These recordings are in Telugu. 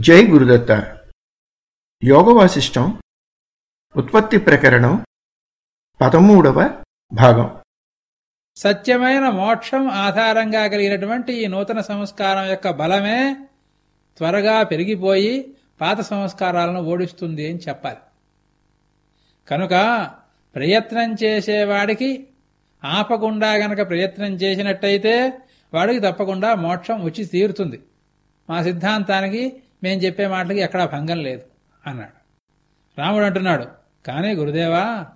జై గురుదత్త. యోగవాసిష్టం ఉత్పత్తి ప్రకరణం పదమూడవ భాగం. సత్యమైన మోక్షం ఆధారంగా కలిగినటువంటి ఈ నూతన సంస్కారం యొక్క బలమే త్వరగా పెరిగిపోయి పాత సంస్కారాలను ఓడిస్తుంది అని చెప్పాలి. కనుక ప్రయత్నం చేసేవాడికి ఆపకుండా గనక ప్రయత్నం చేసినట్టయితే వాడికి తప్పకుండా మోక్షం వచ్చి తీరుతుంది. మా సిద్ధాంతానికి మేం చెప్పే మాటలకి ఎక్కడా భంగం లేదు అన్నాడు. రాముడు అంటున్నాడు కానీ గురుదేవా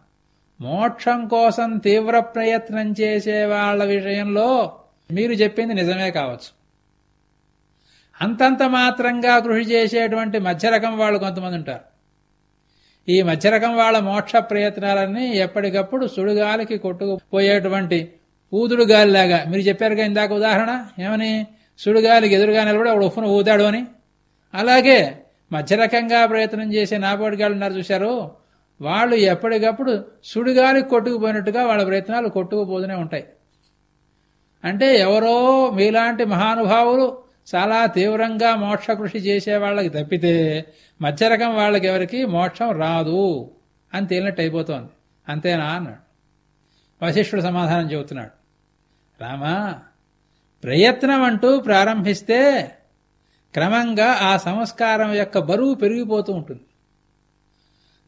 మోక్షం కోసం తీవ్ర ప్రయత్నం చేసే వాళ్ళ విషయంలో మీరు చెప్పింది నిజమే కావచ్చు. అంతంత మాత్రంగా కృషి చేసేటువంటి మధ్యరకం వాళ్ళు కొంతమంది ఉంటారు. ఈ మధ్యరకం వాళ్ళ మోక్ష ప్రయత్నాలన్నీ ఎప్పటికప్పుడు సుడిగాలికి కొట్టుకుపోయేటువంటి ఊదుడు గాలిలాగా మీరు చెప్పారుగా ఇందాక ఉదాహరణ ఏమని? సుడిగాలికి ఎదురుగా నిలబడి ఒక ఉఫ్ఫను ఊదాడు అని. అలాగే మధ్యరకంగా ప్రయత్నం చేసే నాపోటిగాళ్ళు ఉన్నారు చూశారు. వాళ్ళు ఎప్పటికప్పుడు సుడిగాలి కొట్టుకుపోయినట్టుగా వాళ్ళ ప్రయత్నాలు కొట్టుకుపోతూనే ఉంటాయి. అంటే ఎవరో మీలాంటి మహానుభావులు చాలా తీవ్రంగా మోక్ష కృషి చేసే వాళ్ళకి తప్పితే మధ్యరకం వాళ్ళకి ఎవరికి మోక్షం రాదు అని తేలినట్టు అయిపోతోంది. అంతేనా అన్నాడు. వశిష్ఠుడు సమాధానం చెబుతున్నాడు. రామా ప్రయత్నం అంటూ ప్రారంభిస్తే క్రమంగా ఆ సంస్కారం యొక్క బరువు పెరిగిపోతూ ఉంటుంది.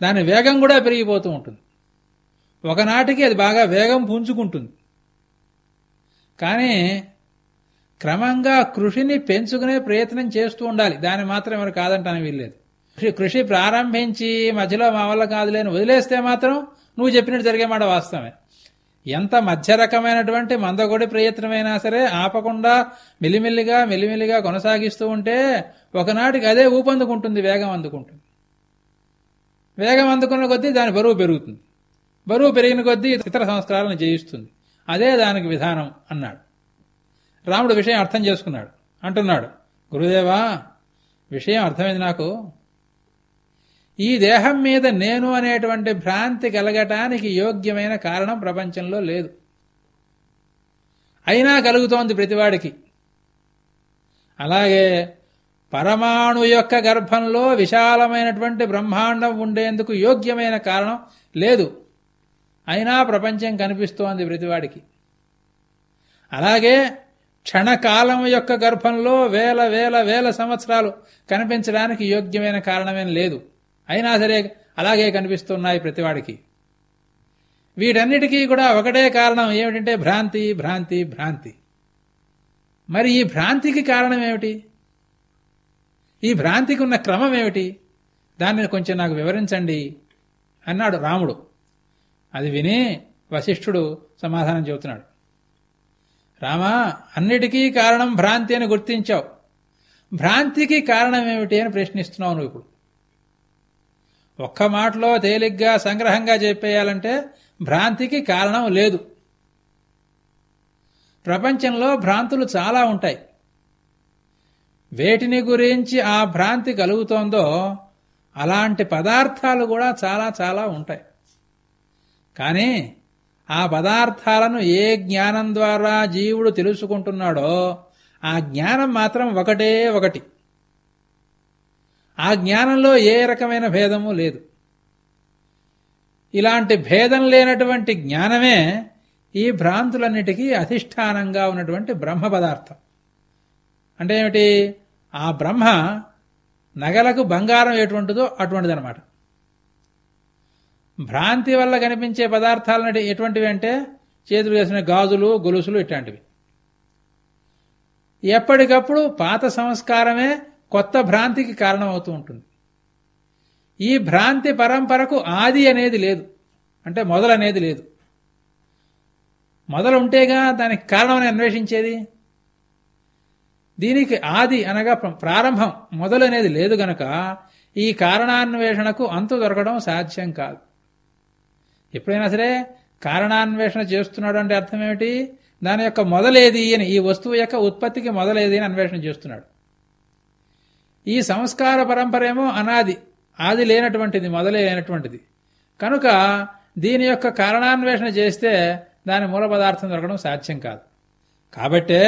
దాని వేగం కూడా పెరిగిపోతూ ఉంటుంది. ఒకనాటికి అది బాగా వేగం పుంజుకుంటుంది. కానీ క్రమంగా కృషిని పెంచుకునే ప్రయత్నం చేస్తూ ఉండాలి. దాన్ని మాత్రం ఎవరు కాదంటాను వీల్లేదు. కృషి కృషి ప్రారంభించి మధ్యలో మా వల్ల కాదులేని వదిలేస్తే మాత్రం నువ్వు చెప్పినట్టు జరిగే మాట వాస్తవమే. ఎంత మధ్య రకమైనటువంటి మందగొడి ప్రయత్నమైనా సరే ఆపకుండా మెల్లిమెల్లిగా మెల్లిమెల్లిగా కొనసాగిస్తూ ఉంటే ఒకనాటికి అదే ఊపందుకుంటుంది వేగం అందుకుంటుంది. వేగం అందుకున్న కొద్దీ దాని బరువు పెరుగుతుంది. బరువు పెరిగిన కొద్దీ ఇతర సంస్కారాలను జయిస్తుంది. అదే దానికి విధానం అన్నాడు. రాముడు విషయం అర్థం చేసుకున్నాడు. అంటున్నాడు గురుదేవా విషయం అర్థమైంది నాకు. ఈ దేహం మీద నేను అనేటువంటి భ్రాంతి కలగటానికి యోగ్యమైన కారణం ప్రపంచంలో లేదు. అయినా కలుగుతోంది ప్రతివాడికి. అలాగే పరమాణు యొక్క గర్భంలో విశాలమైనటువంటి బ్రహ్మాండం ఉండేందుకు యోగ్యమైన కారణం లేదు. అయినా ప్రపంచం కనిపిస్తోంది ప్రతివాడికి. అలాగే క్షణకాలం యొక్క గర్భంలో వేల వేల వేల సంవత్సరాలు కనిపించడానికి యోగ్యమైన కారణమేం లేదు. అయినా సరే అలాగే కనిపిస్తున్నాయి ప్రతివాడికి. వీటన్నిటికీ కూడా ఒకటే కారణం ఏమిటంటే భ్రాంతి భ్రాంతి భ్రాంతి. మరి ఈ భ్రాంతికి కారణం ఏమిటి? ఈ భ్రాంతికి ఉన్న క్రమం ఏమిటి? దాన్ని కొంచెం నాకు వివరించండి అన్నాడు రాముడు. అది విని వశిష్ఠుడు సమాధానం చెబుతున్నాడు. రామా అన్నిటికీ కారణం భ్రాంతి అని గుర్తించావు. భ్రాంతికి కారణం ఏమిటి అని ప్రశ్నిస్తున్నావు నువ్వు ఇప్పుడు. ఒక్క మాటలో తేలిగ్గా సంగ్రహంగా చెప్పేయాలంటే భ్రాంతికి కారణం లేదు. ప్రపంచంలో భ్రాంతులు చాలా ఉంటాయి. వేటిని గురించి ఆ భ్రాంతి కలుగుతోందో అలాంటి పదార్థాలు కూడా చాలా చాలా ఉంటాయి. కానీ ఆ పదార్థాలను ఏ జ్ఞానం ద్వారా జీవుడు తెలుసుకుంటున్నాడో ఆ జ్ఞానం మాత్రం ఒకటే ఒకటి. ఆ జ్ఞానంలో ఏ రకమైన భేదము లేదు. ఇలాంటి భేదం లేనటువంటి జ్ఞానమే ఈ భ్రాంతులన్నిటికీ అధిష్టానంగా ఉన్నటువంటి బ్రహ్మ పదార్థం. అంటే ఏమిటి? ఆ బ్రహ్మ నగలకు బంగారం ఎటువంటిదో అటువంటిదనమాట భ్రాంతి వల్ల కనిపించే పదార్థాలు ఎటువంటివి అంటే చేతులు వేసిన గాజులు గొలుసులు ఇట్లాంటివి. ఎప్పటికప్పుడు పాత సంస్కారమే కొత్త భ్రాంతికి కారణమవుతూ ఉంటుంది. ఈ భ్రాంతి పరంపరకు ఆది అనేది లేదు. అంటే మొదలనేది లేదు. మొదలు ఉంటేగా దానికి కారణమని అన్వేషించేది? దీనికి ఆది అనగా ప్రారంభం మొదలు అనేది లేదు గనక ఈ కారణాన్వేషణకు అంతు దొరకడం సాధ్యం కాదు. ఎప్పుడైనా సరే కారణాన్వేషణ చేస్తున్నాడు అంటే అర్థం ఏమిటి దాని యొక్క మొదలేది అని ఈ వస్తువు యొక్క ఉత్పత్తికి మొదలేది అని అన్వేషణ చేస్తున్నాడు. ఈ సంస్కార పరంపరేమో అనాది ఆది లేనటువంటిది మొదలైనటువంటిది కనుక దీని యొక్క కారణాన్వేషణ చేస్తే దాని మూల పదార్థం దొరకడం సాధ్యం కాదు. కాబట్టే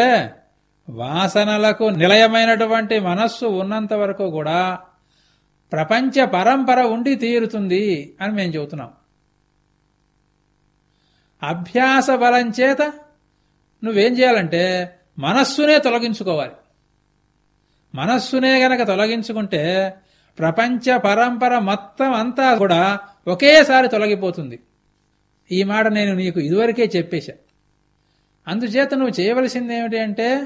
వాసనలకు నిలయమైనటువంటి మనస్సు ఉన్నంత వరకు కూడా ప్రపంచ పరంపర ఉండి తీరుతుంది అని మేము చెబుతున్నాం. అభ్యాస బలం చేత నువ్వేం చేయాలంటే మనస్సునే తొలగించుకోవాలి. మనస్సునే గనక తొలగించుకుంటే ప్రపంచ పరంపర మొత్తం అంతా కూడా ఒకేసారి తొలగిపోతుంది. ఈ మాట నేను నీకు ఇదివరకే చెప్పేశా. అందుచేత నువ్వు చేయవలసింది ఏమిటి అంటే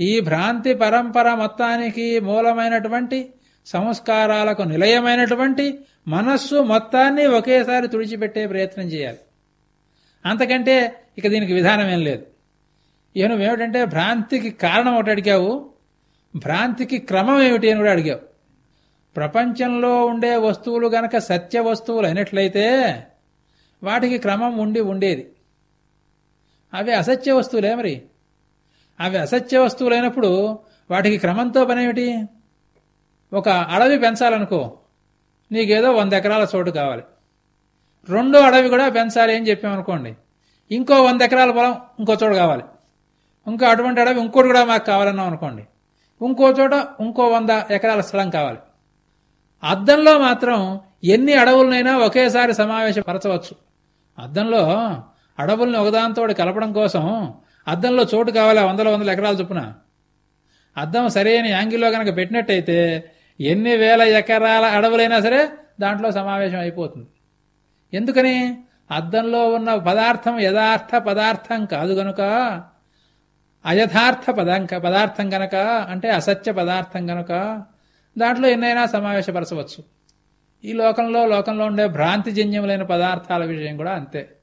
ఈ భ్రాంతి పరంపర మొత్తానికి మూలమైనటువంటి సంస్కారాలకు నిలయమైనటువంటి మనస్సు మొత్తాన్ని ఒకేసారి తుడిచిపెట్టే ప్రయత్నం చేయాలి. అంతకంటే ఇక దీనికి విధానం ఏం లేదు. ఇక నువ్వేమిటంటే భ్రాంతికి కారణం ఒకటి అడిగావు. భ్రాంతికి క్రమం ఏమిటి అని కూడా అడిగావు. ప్రపంచంలో ఉండే వస్తువులు గనక సత్య వస్తువులు అయినట్లయితే వాటికి క్రమం ఉండి ఉండేది. అవి అసత్య వస్తువులే మరి. అవి అసత్య వస్తువులైనప్పుడు వాటికి క్రమంతో పనేమిటి ఒక అడవి పెంచాలనుకో. నీకేదో వంద ఎకరాల చోటు కావాలి. రెండో అడవి కూడా పెంచాలి అని చెప్పామనుకోండి ఇంకో వంద ఎకరాల పొలం ఇంకో చోటు కావాలి. ఇంకో అటువంటి అడవి ఇంకోటి కూడా మాకు కావాలన్నాం అనుకోండి. ఇంకో చోట ఇంకో వంద ఎకరాల స్థలం కావాలి. అద్దంలో మాత్రం ఎన్ని అడవులనైనా ఒకేసారి సమావేశపరచవచ్చు. అద్దంలో అడవుల్ని ఒకదాంతో కలపడం కోసం అద్దంలో చోటు కావాలి వందల వందల ఎకరాల చొప్పున? అద్దం సరైన యాంగిల్లో కనుక పెట్టినట్టయితే ఎన్ని వేల ఎకరాల అడవులైనా సరే దాంట్లో సమావేశం అయిపోతుంది. ఎందుకని? అద్దంలో ఉన్న పదార్థం యథార్థ పదార్థం కాదు గనుక అయథార్థ పదాంక పదార్థం గనక అంటే అసత్య పదార్థం గనక దాంట్లో ఎన్నైనా సమావేశపరచవచ్చు. ఈ లోకంలో లోకంలో ఉండే భ్రాంతిజన్యములైన పదార్థాల విషయం కూడా అంతే.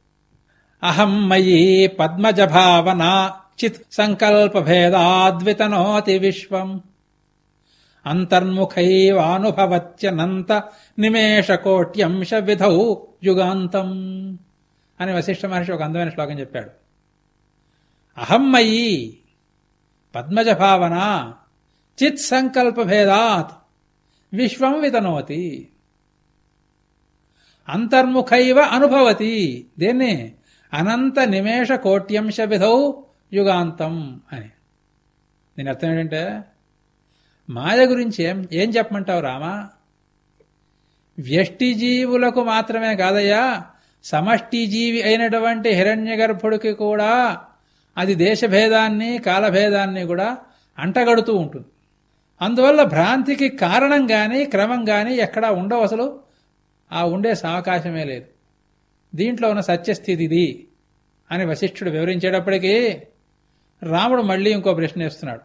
అహం మయీ పద్మజ భావన చిత్ సంకల్ప భేదాద్వితనోతి విశ్వం అంతర్ముఖైవానుభవత్యనంత నిమేష కోట్యంశ విధౌ యుగాంతం. అని వశిష్ఠ మహర్షి ఒక అందమైన శ్లోకం చెప్పాడు. అహం మయీ పద్మజ భావన చిత్ భేదాత్ విశ్వం వితనోతి. అంతర్ముఖైవ అనుభవతి. దేన్ని? అనంత నిమేష కోట్యంశ విధౌ యుగాంతం అని. దీని అర్థం ఏంటంటే మాయ గురించి ఏం ఏం చెప్పమంటావు రామా? వ్యష్టి జీవులకు మాత్రమే కాదయ్యా సమష్టి జీవి అయినటువంటి హిరణ్య గర్భుడికి కూడా అది దేశభేదాన్ని కాలభేదాన్ని కూడా అంటగడుతూ ఉంటుంది. అందువల్ల భ్రాంతికి కారణం కానీ క్రమం కానీ ఎక్కడా ఉండవు అసలు. ఆ ఉండే సావకాశమే లేదు. దీంట్లో ఉన్న సత్యస్థితి ఇది అని వశిష్ఠుడు వివరించేటప్పటికీ రాముడు మళ్ళీ ఇంకో ప్రశ్న వేస్తున్నాడు.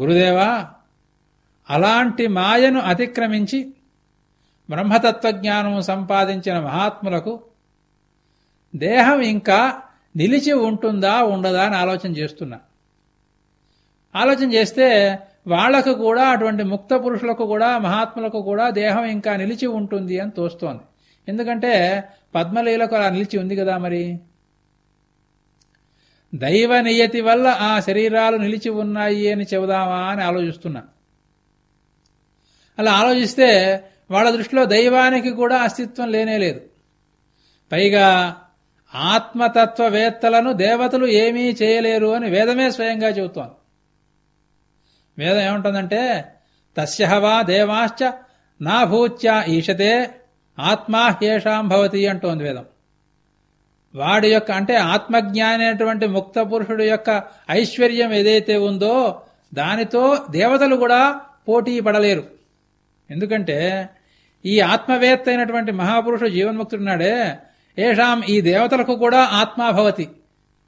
గురుదేవా అలాంటి మాయను అతిక్రమించి బ్రహ్మతత్వజ్ఞానం సంపాదించిన మహాత్ములకు దేహం ఇంకా నిలిచి ఉంటుందా ఉండదా అని ఆలోచన చేస్తున్నా. ఆలోచన చేస్తే వాళ్ళకు కూడా అటువంటి ముక్త పురుషులకు కూడా మహాత్ములకు కూడా దేహం ఇంకా నిలిచి ఉంటుంది అని తోస్తోంది. ఎందుకంటే పద్మలీలకు అలా నిలిచి ఉంది కదా మరి. దైవ నియతి వల్ల ఆ శరీరాలు నిలిచి ఉన్నాయి అని చెబుదామా అని ఆలోచిస్తున్నా. అలా ఆలోచిస్తే వాళ్ళ దృష్టిలో దైవానికి కూడా అస్తిత్వం లేనే లేదు. పైగా ఆత్మతత్వవేత్తలను దేవతలు ఏమీ చేయలేరు అని వేదమే స్వయంగా చెబుతోంది. వేదం ఏముంటుందంటే తస్యహవా దేవాశ్చ నా ఈషతే ఆత్మా హ్యేషాం భవతి అంటోంది వేదం. వాడి యొక్క అంటే ఆత్మజ్ఞానైనటువంటి ముక్త పురుషుడు యొక్క ఐశ్వర్యం ఏదైతే ఉందో దానితో దేవతలు కూడా పోటీ పడలేరు. ఎందుకంటే ఈ ఆత్మవేత్త అయినటువంటి మహాపురుషుడు జీవన్ముక్తుడున్నాడే ఏషాం ఈ దేవతలకు కూడా ఆత్మాభవతి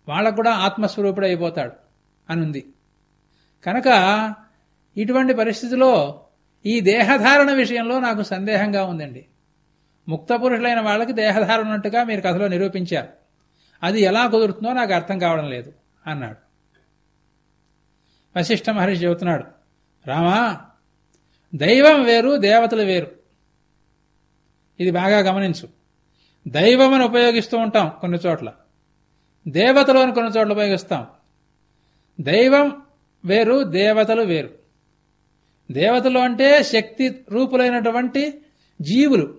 వాళ్ళకు కూడా ఆత్మస్వరూపుడు అయిపోతాడు అనుంది. కనుక ఇటువంటి పరిస్థితిలో ఈ దేహధారణ విషయంలో నాకు సందేహంగా ఉందండి. ముక్త పురుషులైన వాళ్ళకి దేహధారణ ఉన్నట్టుగా మీరు కథలో నిరూపించారు. అది ఎలా కుదురుతుందో నాకు అర్థం కావడం లేదు అన్నాడు. వశిష్ఠ మహర్షి చెబుతున్నాడు రామా దైవం వేరు దేవతలు వేరు. ఇది బాగా గమనించు. దైవమని ఉపయోగిస్తూ ఉంటాం కొన్ని చోట్ల. దేవతలను కొన్ని చోట్ల ఉపయోగిస్తాం. దైవం వేరు దేవతలు వేరు. దేవతలు అంటే శక్తి రూపులైనటువంటి జీవులు.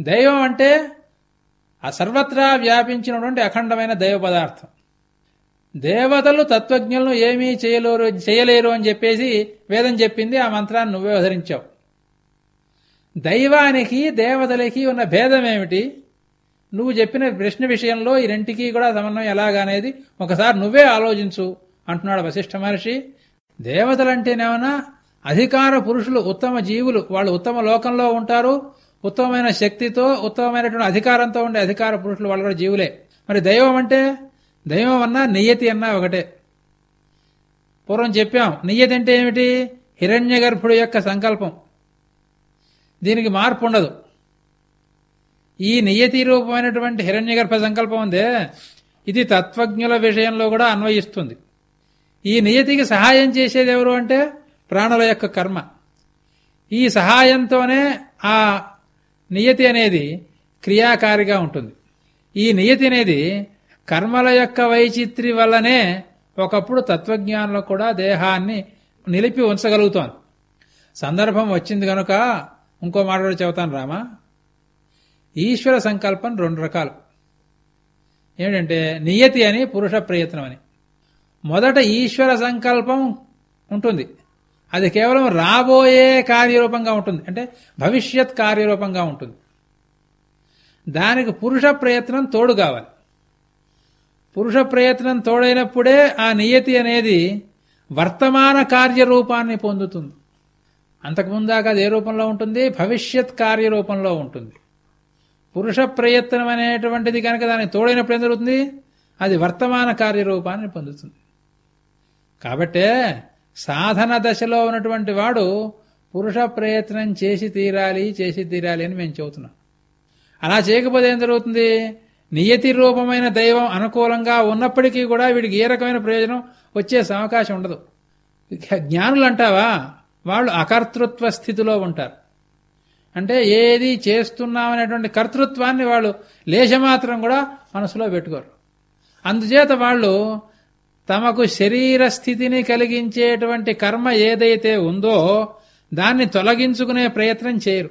దైవం అంటే ఆ సర్వత్రా వ్యాపించినటువంటి అఖండమైన దైవ పదార్థం. దేవతలు తత్వజ్ఞులను ఏమీ చేయలేరు చేయలేరు అని చెప్పేసి వేదం చెప్పింది ఆ మంత్రాన్ని నువ్వే ఉదరించావు దైవానికి దేవతలకి ఉన్న భేదం ఏమిటి నువ్వు చెప్పిన ప్రశ్న విషయంలో ఈ రెంటికి కూడా సమన్వయం ఎలాగనేది ఒకసారి నువ్వే ఆలోచించు అంటున్నాడు వశిష్ఠ మహర్షి. దేవతలంటేనేమన్నా అధికార పురుషులు ఉత్తమ జీవులు వాళ్ళు ఉత్తమ లోకంలో ఉంటారు ఉత్తమమైన శక్తితో ఉత్తమమైనటువంటి అధికారంతో ఉండే అధికార పురుషులు వాళ్ళు కూడా జీవులే. మరి దైవం అంటే? దైవం అన్నా నియతి అన్నా ఒకటే. పూర్వం చెప్పాం నియతి అంటే ఏమిటి? హిరణ్య గర్భుడు యొక్క సంకల్పం. దీనికి మార్పు ఉండదు. ఈ నియతి రూపమైనటువంటి హిరణ్యగర్భ సంకల్పం ఉందే. ఇది తత్వజ్ఞుల విషయంలో కూడా అన్వయిస్తుంది. ఈ నియతికి సహాయం చేసేది ఎవరు అంటే ప్రాణుల యొక్క కర్మ. ఈ సహాయంతోనే ఆ నియతి అనేది క్రియాకారిగా ఉంటుంది. ఈ నియతి అనేది కర్మల యొక్క వైచిత్రి వల్లనే ఒకప్పుడు తత్వజ్ఞానులకు కూడా దేహాన్ని నిలిపి ఉంచగలుగుతోంది. సందర్భం వచ్చింది కనుక ఇంకో మాట కూడా చెబుతాను రామా. ఈశ్వర సంకల్పం రెండు రకాలు. ఏమిటంటే నియతి అని పురుష ప్రయత్నం అని. మొదట ఈశ్వర సంకల్పం ఉంటుంది. అది కేవలం రాబోయే కార్యరూపంగా ఉంటుంది. అంటే భవిష్యత్ కార్యరూపంగా ఉంటుంది. దానికి పురుష ప్రయత్నం తోడు కావాలి. పురుష ప్రయత్నం తోడైనప్పుడే ఆ నియతి అనేది వర్తమాన కార్యరూపాన్ని పొందుతుంది. అంతకుముందాక అది ఏ రూపంలో ఉంటుంది భవిష్యత్ కార్యరూపంలో ఉంటుంది. పురుష ప్రయత్నం అనేటువంటిది కనుక దానికి తోడైనప్పుడు ఏం జరుగుతుంది? అది వర్తమాన కార్యరూపాన్ని పొందుతుంది. కాబట్టే సాధన దశలో ఉన్నటువంటి వాడు పురుష ప్రయత్నం చేసి తీరాలి చేసి తీరాలి అని మేము చెబుతున్నాం. అలా చేయకపోతే ఏం జరుగుతుంది? నియతి రూపమైన దైవం అనుకూలంగా ఉన్నప్పటికీ కూడా వీడికి ఏ రకమైన ప్రయోజనం? వచ్చే అవకాశం ఉండదు. జ్ఞానులు అంటావా? వాళ్ళు అకర్తృత్వ స్థితిలో ఉంటారు. అంటే ఏది చేస్తున్నామనేటువంటి కర్తృత్వాన్ని వాళ్ళు లేశమాత్రం కూడా మనసులో పెట్టుకోరు. అందుచేత వాళ్ళు తమకు శరీర స్థితిని కలిగించేటువంటి కర్మ ఏదైతే ఉందో దాన్ని తొలగించుకునే ప్రయత్నం చేయరు.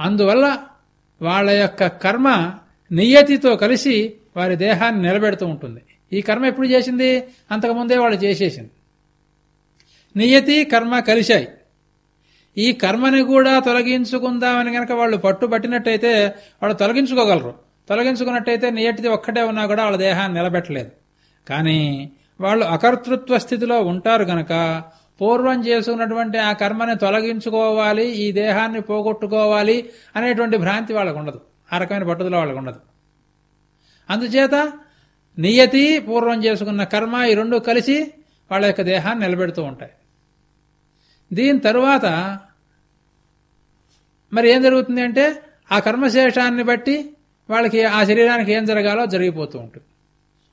అందువల్ల వాళ్ళ యొక్క కర్మ నియతితో కలిసి వారి దేహాన్ని నిలబెడుతూ ఉంటుంది. ఈ కర్మ ఎప్పుడు చేసింది? అంతకుముందే వాళ్ళు చేసేసింది. నియతి కర్మ కలిశాయి. ఈ కర్మని కూడా తొలగించుకుందామని గనక వాళ్ళు పట్టుబట్టినట్టయితే వాళ్ళు తొలగించుకోగలరు. తొలగించుకున్నట్టయితే నియటిది ఒక్కటే ఉన్నా కూడా వాళ్ళ దేహాన్ని నిలబెట్టలేదు. కానీ వాళ్ళు అకర్తృత్వ స్థితిలో ఉంటారు గనక పూర్వం చేసుకున్నటువంటి ఆ కర్మని తొలగించుకోవాలి ఈ దేహాన్ని పోగొట్టుకోవాలి అనేటువంటి భ్రాంతి వాళ్ళకు ఉండదు. ఆ రకమైన పట్టుదల వాళ్ళకు ఉండదు. అందుచేత నియతి పూర్వం చేసుకున్న కర్మ ఈ రెండు కలిసి వాళ్ళ యొక్క దేహాన్ని నిలబెడుతూ ఉంటాయి. దీని తరువాత మరి ఏం జరుగుతుంది అంటే ఆ కర్మశేషాన్ని బట్టి వాళ్ళకి ఆ శరీరానికి ఏం జరగాలో జరిగిపోతూ ఉంటుంది.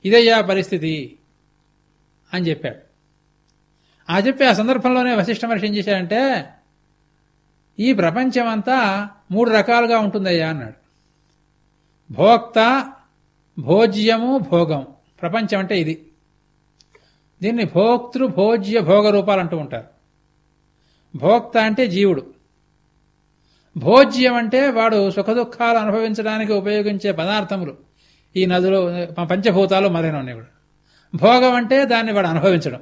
ఇదయ్యా పరిస్థితి అని చెప్పాడు. ఆ చెప్పి ఆ సందర్భంలోనే వశిష్ఠ మహర్షి ఏం చేశాడంటే ఈ ప్రపంచమంతా మూడు రకాలుగా ఉంటుందయ్యా అన్నాడు. భోక్త భోజ్యము భోగం. ప్రపంచం అంటే ఇది. దీన్ని భోక్తృ భోజ్య భోగ రూపాలు అంటూ ఉంటారు. భోక్త అంటే జీవుడు. భోజ్యం అంటే వాడు సుఖదుఖాలు అనుభవించడానికి ఉపయోగించే పదార్థములు. ఈ నదులు పంచభూతాలు మొదలైనవన్నీ కూడా. భోగం అంటే దాన్ని వాడు అనుభవించడం.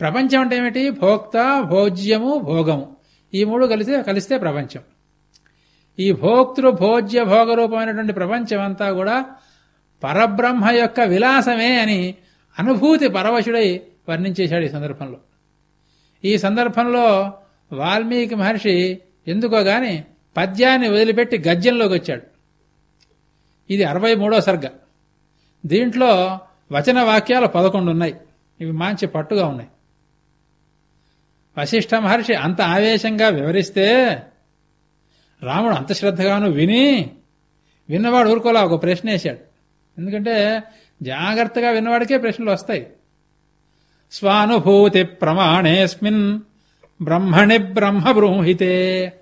ప్రపంచం అంటే ఏమిటి? భోక్త భోజ్యము భోగము. ఈ మూడు కలిసి కలిస్తే ప్రపంచం. ఈ భోక్తృ భోజ్య భోగరూపమైనటువంటి ప్రపంచం అంతా కూడా పరబ్రహ్మ యొక్క విలాసమే అని అనుభూతి పరవశుడై వర్ణించేశాడు ఈ సందర్భంలో. ఈ సందర్భంలో వాల్మీకి మహర్షి ఎందుకో గాని పద్యాన్ని వదిలిపెట్టి గద్యంలోకి వచ్చాడు. ఇది అరవై మూడో సర్గ. దీంట్లో వచన వాక్యాలు పదకొండు ఉన్నాయి. ఇవి మంచి పట్టుగా ఉన్నాయి. వశిష్ఠ మహర్షి అంత ఆవేశంగా వివరిస్తే రాముడు అంత శ్రద్ధగాను విని విన్నవాడు ఊరుకోలా ఒక ప్రశ్న వేశాడు ఎందుకంటే జాగ్రత్తగా విన్నవాడికే ప్రశ్నలు వస్తాయి. స్వానుభూతి ప్రమాణేస్మిన్ బ్రహ్మణి బ్రహ్మ బ్రూహితే.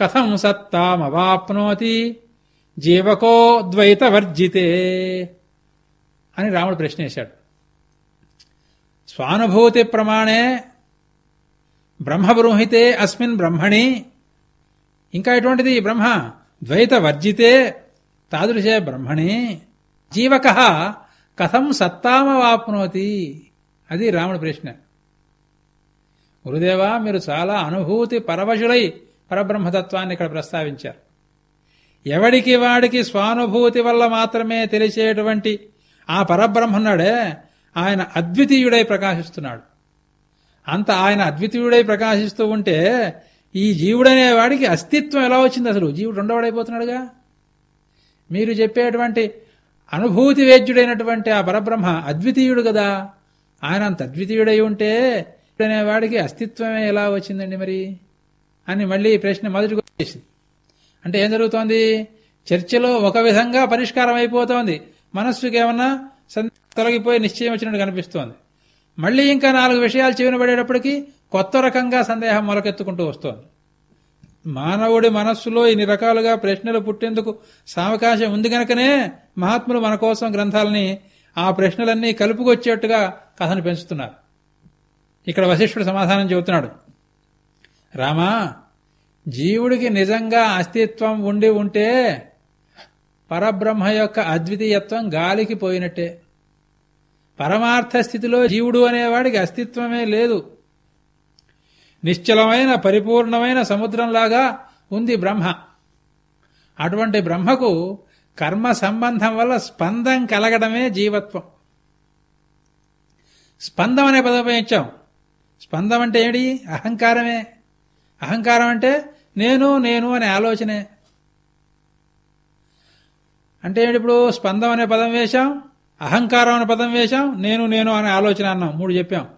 కథం సత్తామవాప్నోతి జీవకో ద్వైతవర్జితే అని రాముడు ప్రశ్నేశాడు. స్వానుభూతి ప్రమాణే బ్రహ్మబ్రూహితే అస్మిన్ బ్రహ్మణి. ఇంకా ఎటువంటిది బ్రహ్మ? ద్వైత వర్జితే తాదృశే బ్రహ్మణి. జీవక కథం సత్తామవాప్నోతి. అది రాముడి ప్రశ్న. గురుదేవా మీరు చాలా అనుభూతి పరవశులై పరబ్రహ్మతత్వాన్ని ఇక్కడ ప్రస్తావించారు. ఎవడికి వాడికి స్వానుభూతి వల్ల మాత్రమే తెలిసేటువంటి ఆ పరబ్రహ్మన్నాడే ఆయన అద్వితీయుడై ప్రకాశిస్తున్నాడు. అంత ఆయన అద్వితీయుడై ప్రకాశిస్తూ ఉంటే ఈ జీవుడనే వాడికి అస్తిత్వం ఎలా వచ్చింది అసలు? జీవుడు రెండవడైపోతున్నాడుగా. మీరు చెప్పేటువంటి అనుభూతి వేద్యుడైనటువంటి ఆ పరబ్రహ్మ అద్వితీయుడు కదా. ఆయన అంత అద్వితీయుడై ఉంటే వాడికి అస్తిత్వమే ఎలా వచ్చిందండి మరి? అని మళ్ళీ ఈ ప్రశ్న మొదటి వచ్చేసింది. అంటే ఏం జరుగుతోంది? చర్చలో ఒక విధంగా పరిష్కారం అయిపోతోంది. మనస్సుకి ఏమన్నా తొలగిపోయి నిశ్చయం వచ్చినట్టు కనిపిస్తోంది. మళ్ళీ ఇంకా నాలుగు విషయాలు చెవిన పడేటప్పటికీ కొత్త రకంగా సందేహం మొలకెత్తుకుంటూ వస్తోంది. మానవుడి మనస్సులో ఇన్ని రకాలుగా ప్రశ్నలు పుట్టేందుకు సావకాశం ఉంది గనకనే మహాత్ములు మన కోసం గ్రంథాలని ఆ ప్రశ్నలన్నీ కలుపుకొచ్చేట్టుగా కథను పెంచుతున్నారు. ఇక్కడ వశిష్ఠుడు సమాధానం చెబుతున్నాడు. రామా జీవుడికి నిజంగా అస్తిత్వం ఉండి ఉంటే పరబ్రహ్మ యొక్క అద్వితీయత్వం గాలికి పోయినట్టే. పరమార్థ స్థితిలో జీవుడు అనేవాడికి అస్తిత్వమే లేదు. నిశ్చలమైన పరిపూర్ణమైన సముద్రంలాగా ఉంది బ్రహ్మ. అటువంటి బ్రహ్మకు కర్మ సంబంధం వల్ల స్పందం కలగడమే జీవత్వం. స్పందం అనే పదం ఉపయోగించాం. స్పందం అంటే ఏడి అహంకారమే. అహంకారం అంటే నేను నేను అనే ఆలోచనే. అంటే ఏమిటి ఇప్పుడు? స్పందం అనే పదం వేశాం అహంకారం అనే పదం వేశాం నేను నేను అనే ఆలోచన అన్నాం. మూడు చెప్పాం.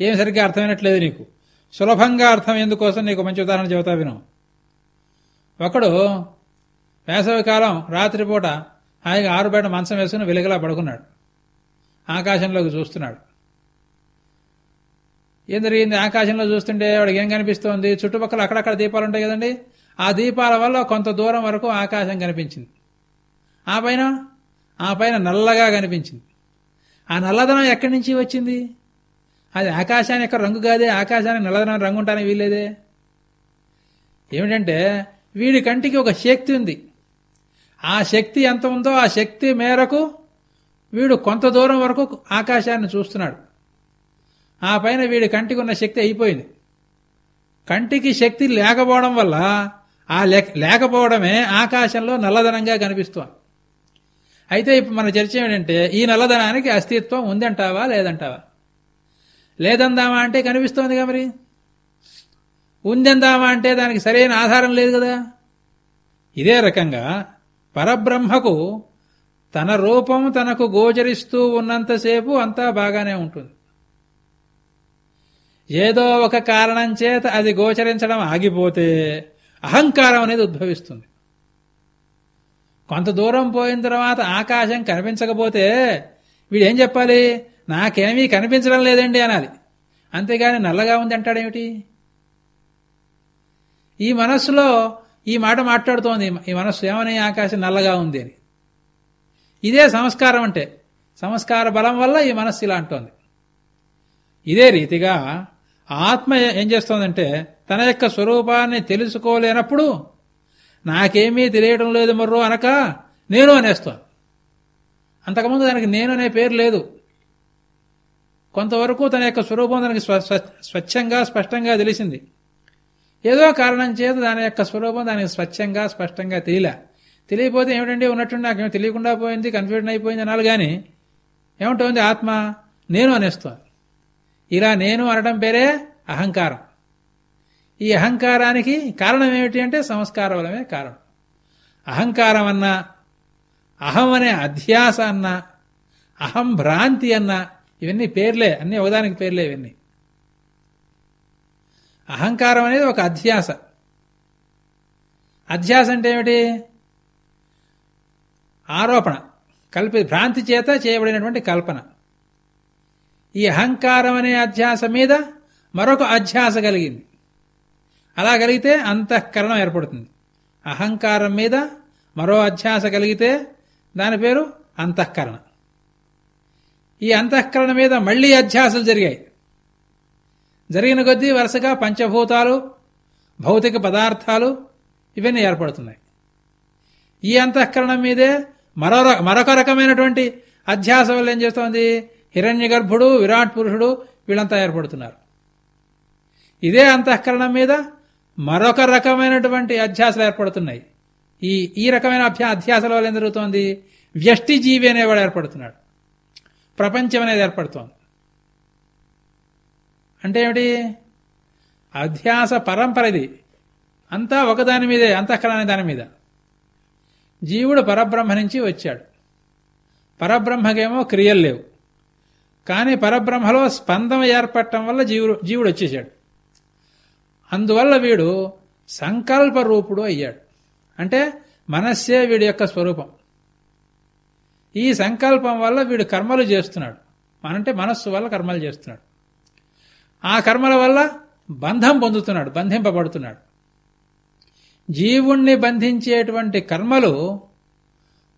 ఏం సరిగ్గా అర్థమైనట్లేదు నీకు? సులభంగా అర్థం ఎందుకోసం నీకు మంచి ఉదాహరణ చెబుతా విను. ఒకడు వేసవికాలం రాత్రిపూట హాయిగా ఆరు బయట మంచం వేసుకుని వెలుగులా పడుకున్నాడు. ఆకాశంలోకి చూస్తున్నాడు. ఏం జరిగింది? ఆకాశంలో చూస్తుంటే వాడికి ఏం కనిపిస్తోంది? చుట్టుపక్కల అక్కడక్కడ దీపాలు ఉంటాయి కదండి. ఆ దీపాల వల్ల కొంత దూరం వరకు ఆకాశం కనిపించింది. ఆ పైన? ఆ పైన నల్లగా కనిపించింది. ఆ నల్లదనం ఎక్కడి నుంచి వచ్చింది? అది ఆకాశాన్ని యొక్క రంగు కాదే? ఆకాశానికి నల్లదనం రంగు ఉంటానే వీల్లేదే. ఏమిటంటే వీడి కంటికి ఒక శక్తి ఉంది. ఆ శక్తి ఎంత ఉందో ఆ శక్తి మేరకు వీడు కొంత దూరం వరకు ఆకాశాన్ని చూస్తున్నాడు. ఆ పైన వీడి కంటికి ఉన్న శక్తి అయిపోయింది. కంటికి శక్తి లేకపోవడం వల్ల ఆ లేకపోవడమే ఆకాశంలో నల్లదనంగా కనిపిస్తుంది. అయితే ఇప్పుడు మన చర్చ ఏమిటంటే ఈ నల్లదనానికి అస్తిత్వం ఉందంటావా లేదంటావా? లేదందామా అంటే కనిపిస్తోందిగా మరి? ఉందందామా అంటే దానికి సరైన ఆధారం లేదు కదా? ఇదే రకంగా పరబ్రహ్మకు తన రూపం తనకు గోచరిస్తూ ఉన్నంతసేపు అంతా బాగానే ఉంటుంది. ఏదో ఒక కారణం చేత అది గోచరించడం ఆగిపోతే అహంకారం అనేది ఉద్భవిస్తుంది. కొంత దూరం పోయిన తర్వాత ఆకాశం కనిపించకపోతే వీడేం చెప్పాలి? నాకేమీ కనిపించడం లేదండి అనాలి. అంతేగాని నల్లగా ఉంది అంటాడేమిటి? ఈ మనస్సులో ఈ మాట మాట్లాడుతోంది. ఈ మనస్సు ఏమని? ఆకాశం నల్లగా ఉంది అని. ఇదే సంస్కారం అంటే సంస్కార బలం వల్ల ఈ మనస్సు ఇలా అంటోంది. ఇదే రీతిగా ఆత్మ ఏం చేస్తోందంటే తన యొక్క స్వరూపాన్ని తెలుసుకోలేనప్పుడు నాకేమీ తెలియటం లేదు మర్రో అనక నేను అనేస్తాను. అంతకుముందు దానికి నేను అనే పేరు లేదు. కొంతవరకు తన యొక్క స్వరూపం తనకి స్వచ్ఛంగా స్పష్టంగా తెలిసింది. ఏదో కారణం చేత దాని యొక్క స్వరూపం దానికి స్వచ్ఛంగా స్పష్టంగా తెలియలే. తెలియపోతే ఏమిటండి? ఉన్నట్టుండి నాకేమో తెలియకుండా పోయింది కన్ఫ్యూజన్ అయిపోయింది అనాలి కానీ ఏమిటోంది? ఆత్మ నేను అనేస్తాను ఇలా నేను అనడం పేరే అహంకారం. ఈ అహంకారానికి కారణం ఏమిటి అంటే సంస్కార బలమే కారణం. అహంకారం అన్నా అహం అనే అధ్యాస అన్నా అహం భ్రాంతి అన్నా ఇవన్నీ పేర్లే అన్ని ఒకదానికి పేర్లే ఇవన్నీ. అహంకారం అనేది ఒక అధ్యాస. అధ్యాస అంటే ఏమిటి? ఆరోపణ కల్పి భ్రాంతి చేత చేయబడినటువంటి కల్పన. ఈ అహంకారం అనే అధ్యాస మీద మరొక అధ్యాస కలిగింది. అలా కలిగితే అంతఃకరణం ఏర్పడుతుంది. అహంకారం మీద మరో అధ్యాస కలిగితే దాని పేరు అంతఃకరణ. ఈ అంతఃకరణ మీద మళ్ళీ అధ్యాసలు జరిగాయి. జరిగిన కొద్దీ వరుసగా పంచభూతాలు భౌతిక పదార్థాలు ఇవన్నీ ఏర్పడుతున్నాయి. ఈ అంతఃకరణం మీదే మరో మరొక రకమైనటువంటి అధ్యాస వల్ల ఏం చేస్తోంది? హిరణ్య గర్భుడు విరాట్ పురుషుడు వీళ్ళంతా ఏర్పడుతున్నారు. ఇదే అంతఃకరణం మీద మరొక రకమైనటువంటి అధ్యాసలు ఏర్పడుతున్నాయి. ఈ ఈ రకమైన అధ్యాసల వల్ల ఏం జరుగుతోంది? వ్యష్టి జీవి అనేవాడు ఏర్పడుతున్నాడు. ప్రపంచం అనేది ఏర్పడుతోంది. అంటే ఏమిటి? అధ్యాస పరంపర ఇది. అంతా ఒకదాని మీదే అంతఃకరణ దాని మీద. జీవుడు పరబ్రహ్మ నుంచి వచ్చాడు. పరబ్రహ్మకేమో క్రియలు లేవు. కానీ పరబ్రహ్మలో స్పందన ఏర్పడటం వల్ల జీవుడు జీవుడు వచ్చేసాడు అందువల్ల వీడు సంకల్ప రూపుడు అయ్యాడు. అంటే మనస్సే వీడి యొక్క స్వరూపం. ఈ సంకల్పం వల్ల వీడు కర్మలు చేస్తున్నాడు. మనంటే మనస్సు వల్ల కర్మలు చేస్తున్నాడు. ఆ కర్మల వల్ల బంధం పొందుతున్నాడు బంధింపబడుతున్నాడు. జీవుణ్ణి బంధించేటువంటి కర్మలు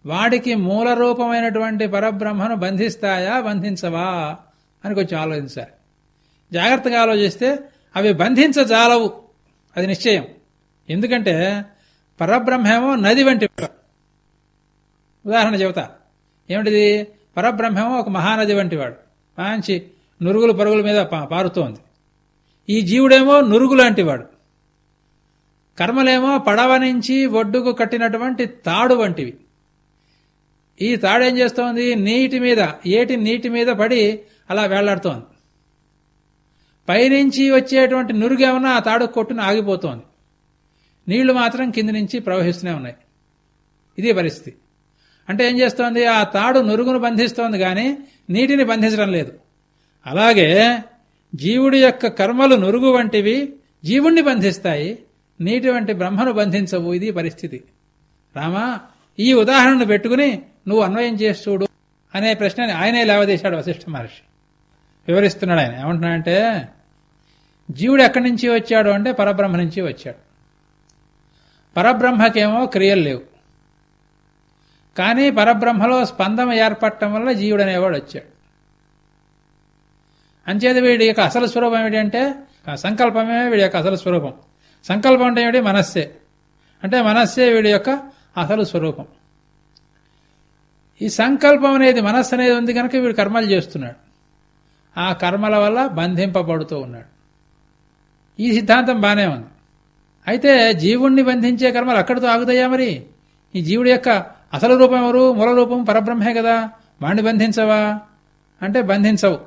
వాడికి మూల రూపమైనటువంటి పరబ్రహ్మను బంధిస్తాయా బంధించవా అని కొంచెం ఆలోచించాలి. జాగ్రత్తగా ఆలోచిస్తే అవి బంధించజాలవు. అది నిశ్చయం. ఎందుకంటే పరబ్రహ్మేమో నది వంటి ఉదాహరణ చెబుతా. ఏమిటిది? పరబ్రహ్మం ఒక మహానది వంటి వాడు. మంచి నురుగులు పరుగుల మీద పారుతోంది. ఈ జీవుడేమో నురుగు లాంటివాడు కర్మలేమో పడవ నుంచి ఒడ్డుకు కట్టినటువంటి తాడు వంటివి. ఈ తాడు ఏం చేస్తోంది? నీటి మీద ఏటి నీటి మీద పడి అలా వేళ్ళాడుతోంది. పైనుంచి వచ్చేటువంటి నురుగేమన్నా ఆ తాడు కొట్టును ఆగిపోతోంది. నీళ్ళు మాత్రం కింది నుంచి ప్రవహిస్తూనే ఉన్నాయి. ఇదే పరిస్థితి. అంటే ఏం చేస్తోంది? ఆ తాడు నురుగును బంధిస్తోంది కానీ నీటిని బంధించడం లేదు. అలాగే జీవుడి యొక్క కర్మలు నురుగు వంటివి జీవుణ్ణి బంధిస్తాయి. నీటి వంటి బ్రహ్మను బంధించవు. ఇది పరిస్థితి. రామా ఈ ఉదాహరణను పెట్టుకుని నువ్వు అన్వయం చేసి చూడు అనే ప్రశ్నని ఆయనే లేవదీశాడు వశిష్ఠ మహర్షి. వివరిస్తున్నాడు ఆయన. ఏమంటున్నాడంటే జీవుడు ఎక్కడి నుంచి వచ్చాడు అంటే పరబ్రహ్మ నుంచి వచ్చాడు. పరబ్రహ్మకేమో క్రియలు లేవు. కానీ పరబ్రహ్మలో స్పందన ఏర్పడటం వల్ల జీవుడనేవాడు వచ్చాడు. అంచేది వీడి యొక్క అసలు స్వరూపం ఏమిటంటే సంకల్పమే వీడి యొక్క అసలు స్వరూపం. సంకల్పం అంటే ఏమిటి? మనస్సే. అంటే మనస్సే వీడి యొక్క అసలు స్వరూపం. ఈ సంకల్పం అనేది మనస్సు అనేది ఉంది కనుక వీడు కర్మలు చేస్తున్నాడు. ఆ కర్మల వల్ల బంధింపబడుతూ ఉన్నాడు. ఈ సిద్ధాంతం బాగానే ఉంది. అయితే జీవుణ్ణి బంధించే కర్మలు అక్కడితో ఆగుతాయా మరి? ఈ జీవుడి యొక్క అసలు రూపం ఎవరు? మూల రూపం పరబ్రహ్మే కదా. వాణ్ణి బంధించవా? అంటే బంధించవు.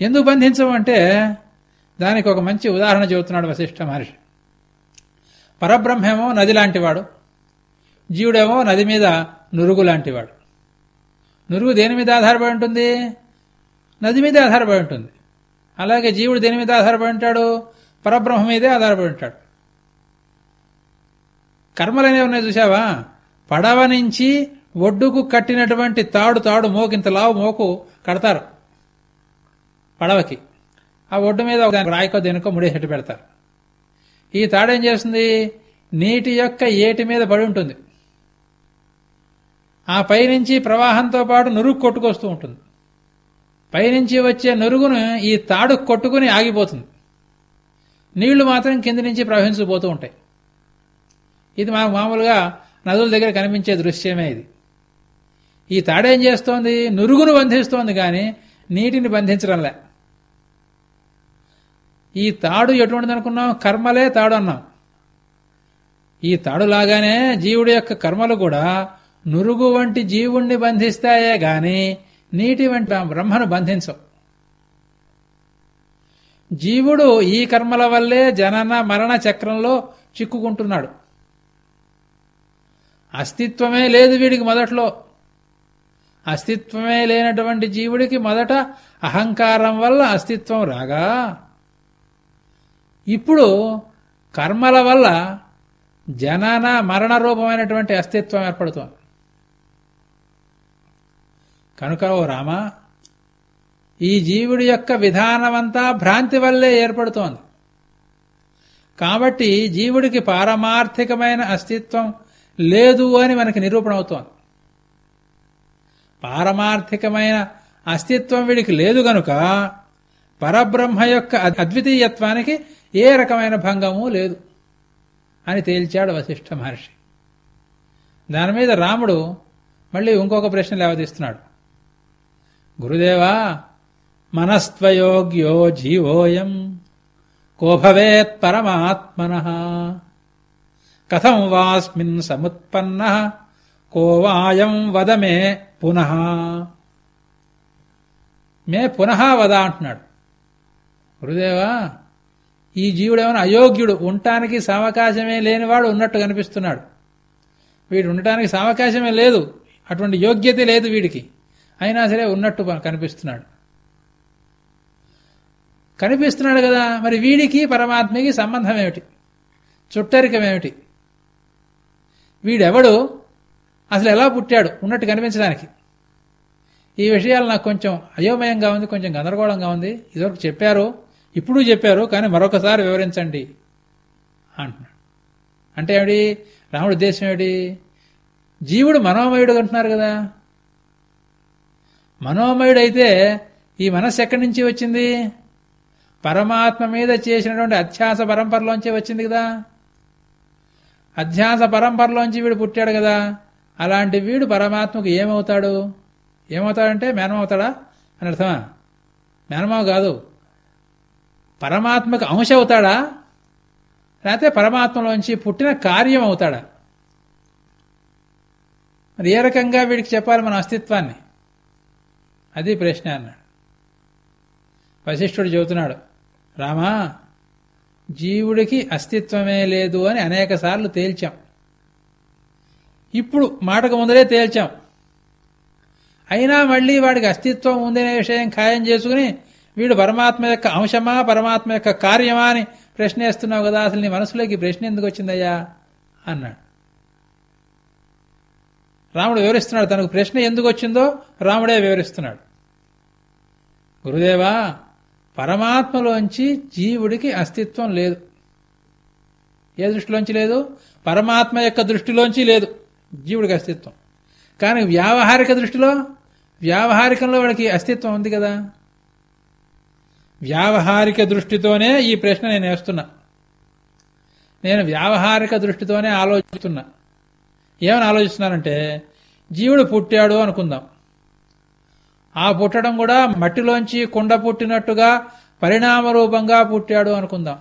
ఎందుకు బంధించవు అంటే దానికి ఒక మంచి ఉదాహరణ చెబుతున్నాడు వశిష్ఠ మహర్షి. పరబ్రహ్మేమో నది లాంటివాడు. జీవుడేమో నది మీద నురుగు లాంటివాడు. నురుగు దేని మీద ఆధారపడి ఉంటుంది? నది మీద ఆధారపడి ఉంటుంది. అలాగే జీవుడు దేని మీద ఆధారపడి ఉంటాడు? పరబ్రహ్మ మీదే ఆధారపడి ఉంటాడు. కర్మలనే ఉన్నాయి చూసావా పడవ నుంచి ఒడ్డుకు కట్టినటువంటి తాడు తాడు మోకు లావు మోకు కడతారు పడవకి. ఆ ఒడ్డు మీద ఒక రాయికో దేనికో ముడేసెట్టు పెడతారు. ఈ తాడు ఏం చేస్తుంది? నీటి యొక్క ఏటి మీద పడి ఉంటుంది. ఆ పైనుంచి ప్రవాహంతో పాటు నురుగు కొట్టుకొస్తూ ఉంటుంది. పైనుంచి వచ్చే నురుగును ఈ తాడు కొట్టుకుని ఆగిపోతుంది. నీళ్ళు మాత్రం కింది నుంచి ప్రవహించిపోతూ ఉంటాయి. ఇది మాకు మామూలుగా నదుల దగ్గర కనిపించే దృశ్యమే ఇది. ఈ తాడేం చేస్తోంది? నురుగును బంధిస్తోంది కానీ నీటిని బంధించడంలే ఈ తాడు ఎటువంటిది అనుకున్నాం? కర్మలే తాడు అన్నాం. ఈ తాడులాగానే జీవుడి యొక్క కర్మలు కూడా నురుగు వంటి జీవుణ్ణి బంధిస్తాయే గాని నీటి వంటి బ్రహ్మను బంధించవు. జీవుడు ఈ కర్మల వల్లే జనన మరణ చక్రంలో చిక్కుకుంటున్నాడు. అస్తిత్వమే లేదు వీడికి మొదట్లో. అస్తిత్వమే లేనటువంటి జీవుడికి మొదట అహంకారం వల్ల అస్తిత్వం రాగా. ఇప్పుడు కర్మల వల్ల జనన మరణ రూపమైనటువంటి అస్తిత్వం ఏర్పడుతోంది. కనుక ఓ రామ ఈ జీవుడి యొక్క విధానమంతా భ్రాంతి వల్లే ఏర్పడుతోంది. కాబట్టి జీవుడికి పారమార్థికమైన అస్తిత్వం లేదు అని మనకి నిరూపణ అవుతోంది. పారమార్థికమైన అస్తిత్వం వీడికి లేదు గనుక పరబ్రహ్మ యొక్క అద్వితీయత్వానికి ఏ రకమైన భంగము లేదు అని తేల్చాడు వశిష్ఠ మహర్షి. దాని మీద రాముడు మళ్ళీ ఇంకొక ప్రశ్న లేవదీస్తున్నాడు గురుదేవా మనస్త్వయోగ్యో జీవోయం కోభవేత్ పరమాత్మన? కథం వాస్మిన్ సముత్పన్న కోవాయం వద మే పునః. మే పునః వద అంటున్నాడు. గురుదేవా ఈ జీవుడేమైనా అయోగ్యుడు ఉండటానికి సావకాశమే లేనివాడు ఉన్నట్టు కనిపిస్తున్నాడు. వీడు ఉండటానికి సావకాశమే లేదు అటువంటి యోగ్యత లేదు వీడికి. అయినా సరే ఉన్నట్టు కనిపిస్తున్నాడు. కనిపిస్తున్నాడు కదా మరి వీడికి పరమాత్మకి సంబంధం ఏమిటి? చుట్టరికమేమిటి వీడెవడు అసలు ఎలా పుట్టాడు ఉన్నట్టు కనిపించడానికి. ఈ విషయాలు నాకు కొంచెం అయోమయంగా ఉంది కొంచెం గందరగోళంగా ఉంది. ఇదివరకు చెప్పారు ఇప్పుడు చెప్పారు కానీ మరొకసారి వివరించండి అంటున్నాడు. అంటే ఏమిటి? రాముడి ఉద్దేశం ఏమిటి? జీవుడు మనోమయుడు అంటున్నారు కదా. మనోమయుడైతే ఈ మనస్సు ఎక్కడి నుంచి వచ్చింది? పరమాత్మ మీద చేసినటువంటి అధ్యాస పరంపరలోంచి వచ్చింది కదా. అధ్యాస పరంపరలోంచి వీడు పుట్టాడు కదా అలాంటి వీడు పరమాత్మకు ఏమవుతాడు? ఏమవుతాడంటే మేనమవుతాడా? అని అర్థమా? మేనమావ కాదు. పరమాత్మకు అంశ అవుతాడా లేకపోతే పరమాత్మలోంచి పుట్టిన కార్యం అవుతాడా మరి ఏ రకంగా వీడికి చెప్పాలి మన అస్తిత్వాన్ని? అది ప్రశ్న అన్నాడు. వశిష్ఠుడు చెబుతున్నాడు రామా జీవుడికి అస్తిత్వమే లేదు అని అనేక సార్లు తేల్చాం. ఇప్పుడు మాటకు ముందరే తేల్చాం. అయినా మళ్ళీ వాడికి అస్తిత్వం ఉందనే విషయం ఖాయం చేసుకుని వీడు పరమాత్మ యొక్క అంశమా పరమాత్మ యొక్క కార్యమా అని ప్రశ్నేస్తున్నావు కదా అసలు నీ మనసులోకి ప్రశ్న ఎందుకు వచ్చిందయ్యా? అన్నాడు. రాముడు వివరిస్తున్నాడు తనకు ప్రశ్న ఎందుకు వచ్చిందో రాముడే వివరిస్తున్నాడు. గురుదేవా పరమాత్మలోంచి జీవుడికి అస్తిత్వం లేదు. ఏ దృష్టిలోంచి లేదు? పరమాత్మ యొక్క దృష్టిలోంచి లేదు జీవుడికి అస్తిత్వం. కానీ వ్యావహారిక దృష్టిలో వ్యావహారికంలో వాడికి అస్తిత్వం ఉంది కదా? వ్యావహారిక దృష్టితోనే ఈ ప్రశ్న నేను వేస్తున్నా. నేను వ్యావహారిక దృష్టితోనే ఆలోచిస్తున్నా. ఏమని ఆలోచిస్తున్నానంటే జీవుడు పుట్టాడు అనుకుందాం. ఆ పుట్టడం కూడా మట్టిలోంచి కుండ పుట్టినట్టుగా పరిణామ రూపంగా పుట్టాడు అనుకుందాం.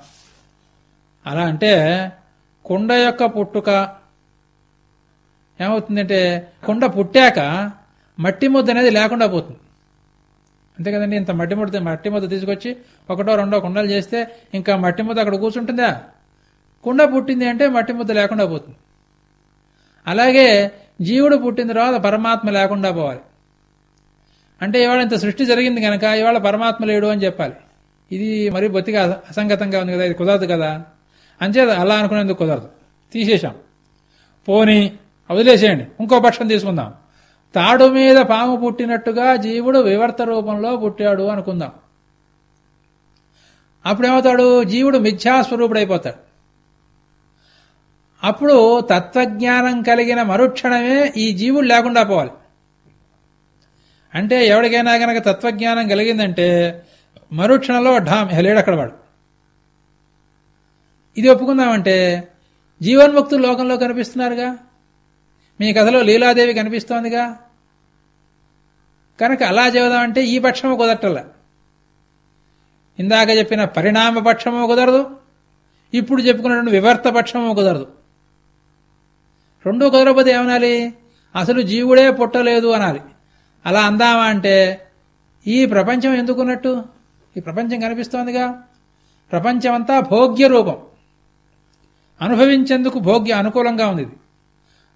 అలా అంటే కుండ యొక్క పుట్టుక ఏమవుతుందంటే కుండ పుట్టాక మట్టి ముద్ద అనేది లేకుండా పోతుంది. అంతే కదండి ఇంత మట్టి ముద్ద మట్టి ముద్ద తీసుకొచ్చి ఒకటో రెండో కుండలు చేస్తే ఇంకా మట్టి ముద్ద అక్కడ కూర్చుంటుందా? కుండ పుట్టింది అంటే మట్టి ముద్ద లేకుండా పోతుంది. అలాగే జీవుడు పుట్టిన తర్వాత పరమాత్మ లేకుండా పోవాలి. అంటే ఇవాళ ఇంత సృష్టి జరిగింది కనుక ఇవాళ పరమాత్మ లేడు అని చెప్పాలి. ఇది మరీ బొత్తిగా అసంగతంగా ఉంది కదా ఇది కుదరదు కదా? అంచేత అలా అనుకునేందుకు కుదరదు. తీసేశాం. పోని వదిలేసేయండి. ఇంకో పక్షం తీసుకుందాం. తాడు మీద పాము పుట్టినట్టుగా జీవుడు వివర్త రూపంలో పుట్టాడు అనుకుందాం. అప్పుడేమవుతాడు? జీవుడు మిథ్యాస్వరూపుడైపోతాడు. అప్పుడు తత్వజ్ఞానం కలిగిన మరుక్షణమే ఈ జీవుడు లేకుండా పోవాలి. అంటే ఎవడికైనా గనక తత్వజ్ఞానం కలిగిందంటే మరుక్షణంలో ఢామ్ ఇహ లేడు అక్కడ వాడు ఇది ఒప్పుకుందామంటే జీవన్ముక్తులు లోకంలో కనిపిస్తున్నారుగా? మీ కథలో లీలాదేవి కనిపిస్తోందిగా? కనుక అలా చెబుదామంటే ఈ పక్షము కుదరటల. ఇందాక చెప్పిన పరిణామ పక్షము కుదరదు. ఇప్పుడు చెప్పుకున్నటువంటి వివర్త పక్షము కుదరదు. రెండూ కుదరకపోతే ఏమనాలి? అసలు జీవుడే పుట్టలేదు అనాలి. అలా అందామా అంటే ఈ ప్రపంచం ఎందుకున్నట్టు? ఈ ప్రపంచం కనిపిస్తోందిగా. ప్రపంచమంతా భోగ్య రూపం అనుభవించేందుకు భోగ్య అనుకూలంగా ఉంది ఇది.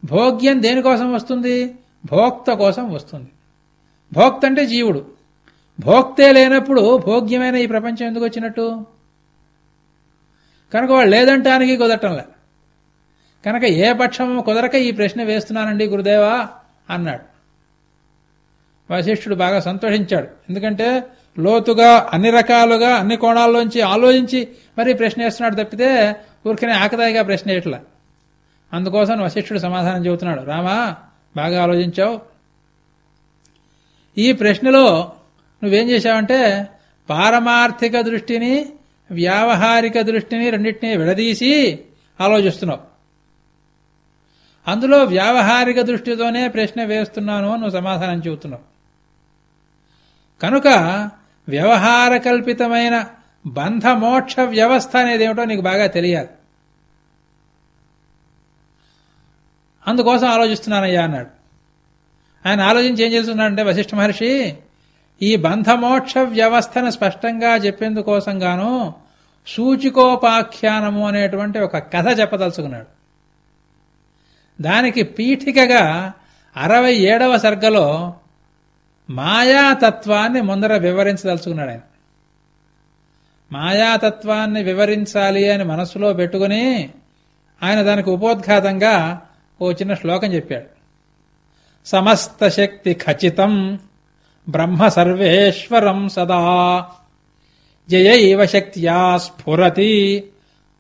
భోగ్యం దేనికోసం వస్తుంది? భోక్త కోసం వస్తుంది. భోక్త అంటే జీవుడు. భోక్తే లేనప్పుడు భోగ్యమైన ఈ ప్రపంచం ఎందుకు వచ్చినట్టు? కనుక వాళ్ళు లేదంటానికి కుదరటంలే కనుక ఏ పక్షము కుదరక ఈ ప్రశ్న వేస్తున్నానండి గురుదేవా అన్నాడు. వశిష్ఠుడు బాగా సంతోషించాడు. ఎందుకంటే లోతుగా అన్ని రకాలుగా అన్ని కోణాల్లోంచి ఆలోచించి మరీ ప్రశ్న వేస్తున్నాడు తప్పితే ఊరికనే ఆకదాయిగా ప్రశ్న వేయట్లా. అందుకోసం వశిష్ఠుడు సమాధానం చెబుతున్నాడు. రామా బాగా ఆలోచించావు. ఈ ప్రశ్నలో నువ్వేం చేశావంటే పారమార్థిక దృష్టిని వ్యావహారిక దృష్టిని రెండింటినీ విడదీసి ఆలోచిస్తున్నావు. అందులో వ్యావహారిక దృష్టితోనే ప్రశ్న వేస్తున్నాను నువ్వు సమాధానం చెబుతున్నావు. కనుక వ్యవహార కల్పితమైన బంధమోక్ష వ్యవస్థ అనేది ఏమిటో నీకు బాగా తెలియాలి. అందుకోసం ఆలోచిస్తున్నానయ్యా అన్నాడు. ఆయన ఆలోచించి ఏం చేస్తున్నాడంటే వశిష్ఠ మహర్షి ఈ బంధమోక్ష వ్యవస్థను స్పష్టంగా చెప్పేందుకోసం గాను సూచికోపాఖ్యానము అనేటువంటి ఒక కథ చెప్పదలుచుకున్నాడు. దానికి పీఠికగా అరవై ఏడవ సర్గలో మాయాతత్వాన్ని ముందర వివరించదలుచుకున్నాడు ఆయన. మాయాతత్వాన్ని వివరించాలి అని మనస్సులో పెట్టుకుని ఆయన దానికి ఉపోద్ఘాతంగా ఓ చిన్న శ్లోకం చెప్పాడు. సమస్త శక్తి ఖచ్చితం బ్రహ్మ సర్వేశ్వరం సదా. జయైవ శక్త్యా స్ఫురతి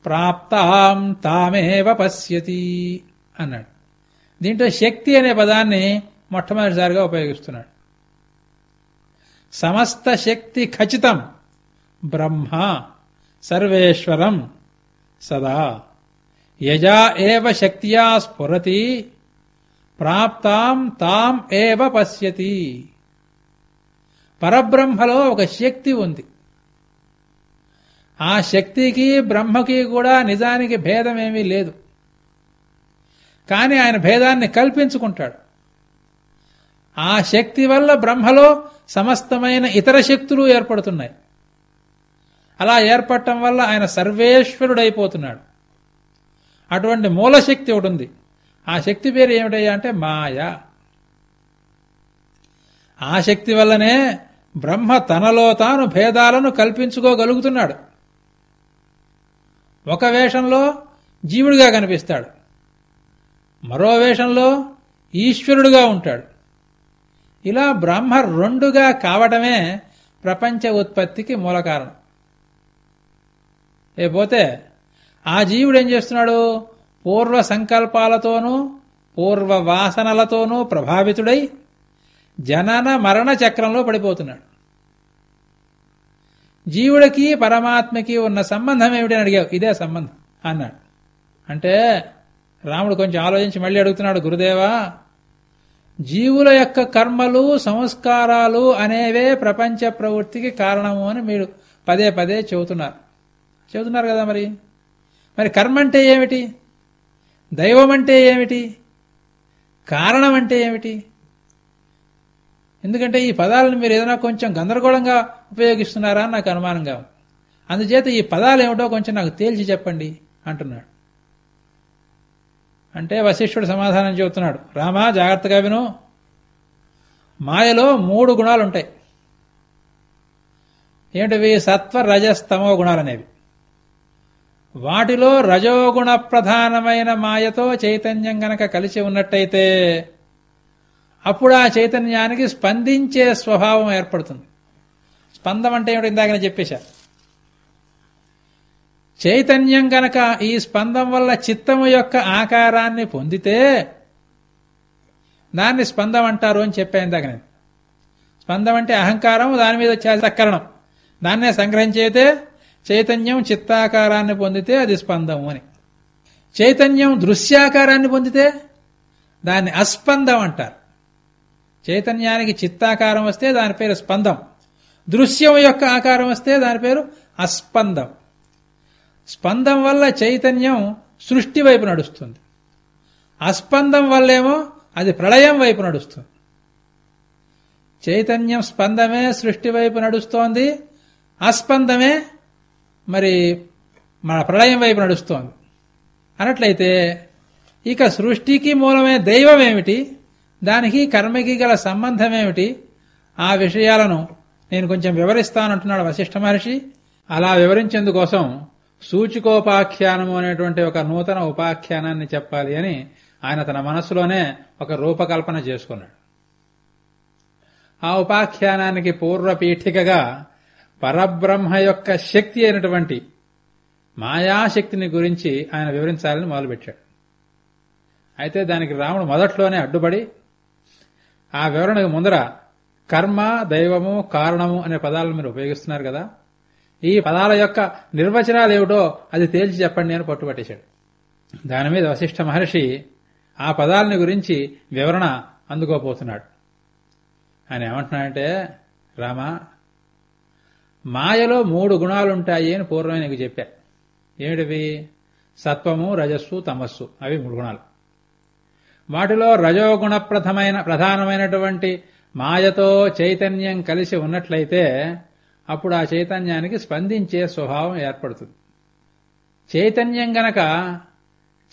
ప్రాప్తాం తామేవ పశ్యతి అన్నాడు. దీంట్లో శక్తి అనే పదాన్ని మొట్టమొదటిసారిగా ఉపయోగిస్తున్నాడు. సమస్త శక్తి ఖచ్చితం. బ్రహ్మ సర్వేశ్వరం సదా. యజా ఏవ శక్త్యా స్ఫురతి ప్రాప్తాం తాం ఏవ పశ్యతి. పరబ్రహ్మలో ఒక శక్తి ఉంది. ఆ శక్తికి బ్రహ్మకి కూడా నిజానికి భేదమేమీ లేదు. కానీ ఆయన భేదాన్ని కల్పించుకుంటాడు. ఆ శక్తి వల్ల బ్రహ్మలో సమస్తమైన ఇతర శక్తులు ఏర్పడుతున్నాయి. అలా ఏర్పడటం వల్ల ఆయన సర్వేశ్వరుడైపోతున్నాడు. అటువంటి మూలశక్తి ఒకటి ఉంది. ఆ శక్తి పేరు ఏమిటయ్యా అంటే మాయ. ఆ శక్తి వల్లనే బ్రహ్మ తనలో తాను భేదాలను కల్పించుకోగలుగుతున్నాడు. ఒక వేషంలో జీవుడిగా కనిపిస్తాడు. మరో వేషంలో ఈశ్వరుడుగా ఉంటాడు. ఇలా బ్రహ్మ రెండుగా కావటమే ప్రపంచ ఉత్పత్తికి మూల కారణం. లేకపోతే ఆ జీవుడు ఏం చేస్తున్నాడు? పూర్వ సంకల్పాలతోనూ పూర్వ వాసనలతోనూ ప్రభావితుడై జనన మరణ చక్రంలో పడిపోతున్నాడు. జీవుడికి పరమాత్మకి ఉన్న సంబంధం ఏమిటని అడిగావు? ఇదే సంబంధం అన్నాడు. అంటే రాముడు కొంచెం ఆలోచించి మళ్ళీ అడుగుతున్నాడు గురుదేవా జీవుల యొక్క కర్మలు సంస్కారాలు అనేవే ప్రపంచ ప్రవృత్తికి కారణము అని మీరు పదే పదే చెబుతున్నారు. చెబుతున్నారు కదా మరి? మరి కర్మ అంటే ఏమిటి? దైవం అంటే ఏమిటి? కారణం అంటే ఏమిటి? ఎందుకంటే ఈ పదాలను మీరు ఏదైనా కొంచెం గందరగోళంగా ఉపయోగిస్తున్నారా అని నాకు అనుమానంగా అందుచేత ఈ పదాలు ఏమిటో కొంచెం నాకు తేల్చి చెప్పండి అంటున్నాడు. అంటే వశిష్ఠుడు సమాధానం చెబుతున్నాడు. రామా జాగ్రత్తగా విను. మాయలో మూడు గుణాలు ఉంటాయి. ఏమిటివి? సత్వ రజస్తమో గుణాలనేవి. వాటిలో రజోగుణ ప్రధానమైన మాయతో చైతన్యం గనక కలిసి ఉన్నట్టయితే అప్పుడు ఆ చైతన్యానికి స్పందించే స్వభావం ఏర్పడుతుంది. స్పందం అంటే ఏమిటి? ఇందాకనే చెప్పేశారు. చైతన్యం గనక ఈ స్పందం వల్ల చిత్తము యొక్క ఆకారాన్ని పొందితే దాన్ని స్పందం అంటారు అని చెప్పాను ఇందాక నేను. స్పందం అంటే అహంకారం దాని మీద చక్కరణం దాన్నే సంగ్రహించేతే చైతన్యం చిత్తాకారాన్ని పొందితే అది స్పందము అని. చైతన్యం దృశ్యాకారాన్ని పొందితే దాన్ని అస్పందం అంటారు. చైతన్యానికి చిత్తాకారం వస్తే దాని పేరు స్పందం. దృశ్యం యొక్క ఆకారం వస్తే దాని పేరు అస్పందం. స్పందం వల్ల చైతన్యం సృష్టి వైపు నడుస్తుంది. అస్పందం వల్లేమో అది ప్రళయం వైపు నడుస్తుంది. చైతన్యం స్పందమే సృష్టి వైపు నడుస్తోంది. అస్పందమే మరి మన ప్రళయం వైపు నడుస్తోంది. అన్నట్లయితే ఇక సృష్టికి మూలమే దైవం ఏమిటి దానికి కర్మకి గల సంబంధం ఏమిటి ఆ విషయాలను నేను కొంచెం వివరిస్తానంటున్నాడు వశిష్ఠ మహర్షి. అలా వివరించేందుకోసం సూచికోపాఖ్యానము అనేటువంటి ఒక నూతన ఉపాఖ్యానాన్ని చెప్పాలి అని ఆయన తన మనస్సులోనే ఒక రూపకల్పన చేసుకున్నాడు. ఆ ఉపాఖ్యానానికి పూర్వపీఠికగా పరబ్రహ్మ యొక్క శక్తి అయినటువంటి మాయాశక్తిని గురించి ఆయన వివరించాలని మొదలుపెట్టాడు. అయితే దానికి రాముడు మొదట్లోనే అడ్డుపడి ఆ వివరణకు ముందర కర్మ దైవము కారణము అనే పదాలను మీరు ఉపయోగిస్తున్నారు కదా? ఈ పదాల యొక్క నిర్వచనాలు ఏమిటో అది తేల్చి చెప్పండి అని పట్టుపట్టేశాడు దాని మీద వశిష్ఠ మహర్షి ఆ పదాలని గురించి వివరణ అందుకోపోతున్నాడు ఆయన ఏమంటున్నాడంటే రామా మాయలో మూడు గుణాలుంటాయి అని పూర్వమే నీకు చెప్పా. ఏమిటివి? సత్వము రజస్సు తమస్సు. అవి మూడు గుణాలు. వాటిలో రజోగుణ ప్రథమైన ప్రధానమైనటువంటి మాయతో చైతన్యం కలిసి ఉన్నట్లయితే అప్పుడు ఆ చైతన్యానికి స్పందించే స్వభావం ఏర్పడుతుంది. చైతన్యం గనక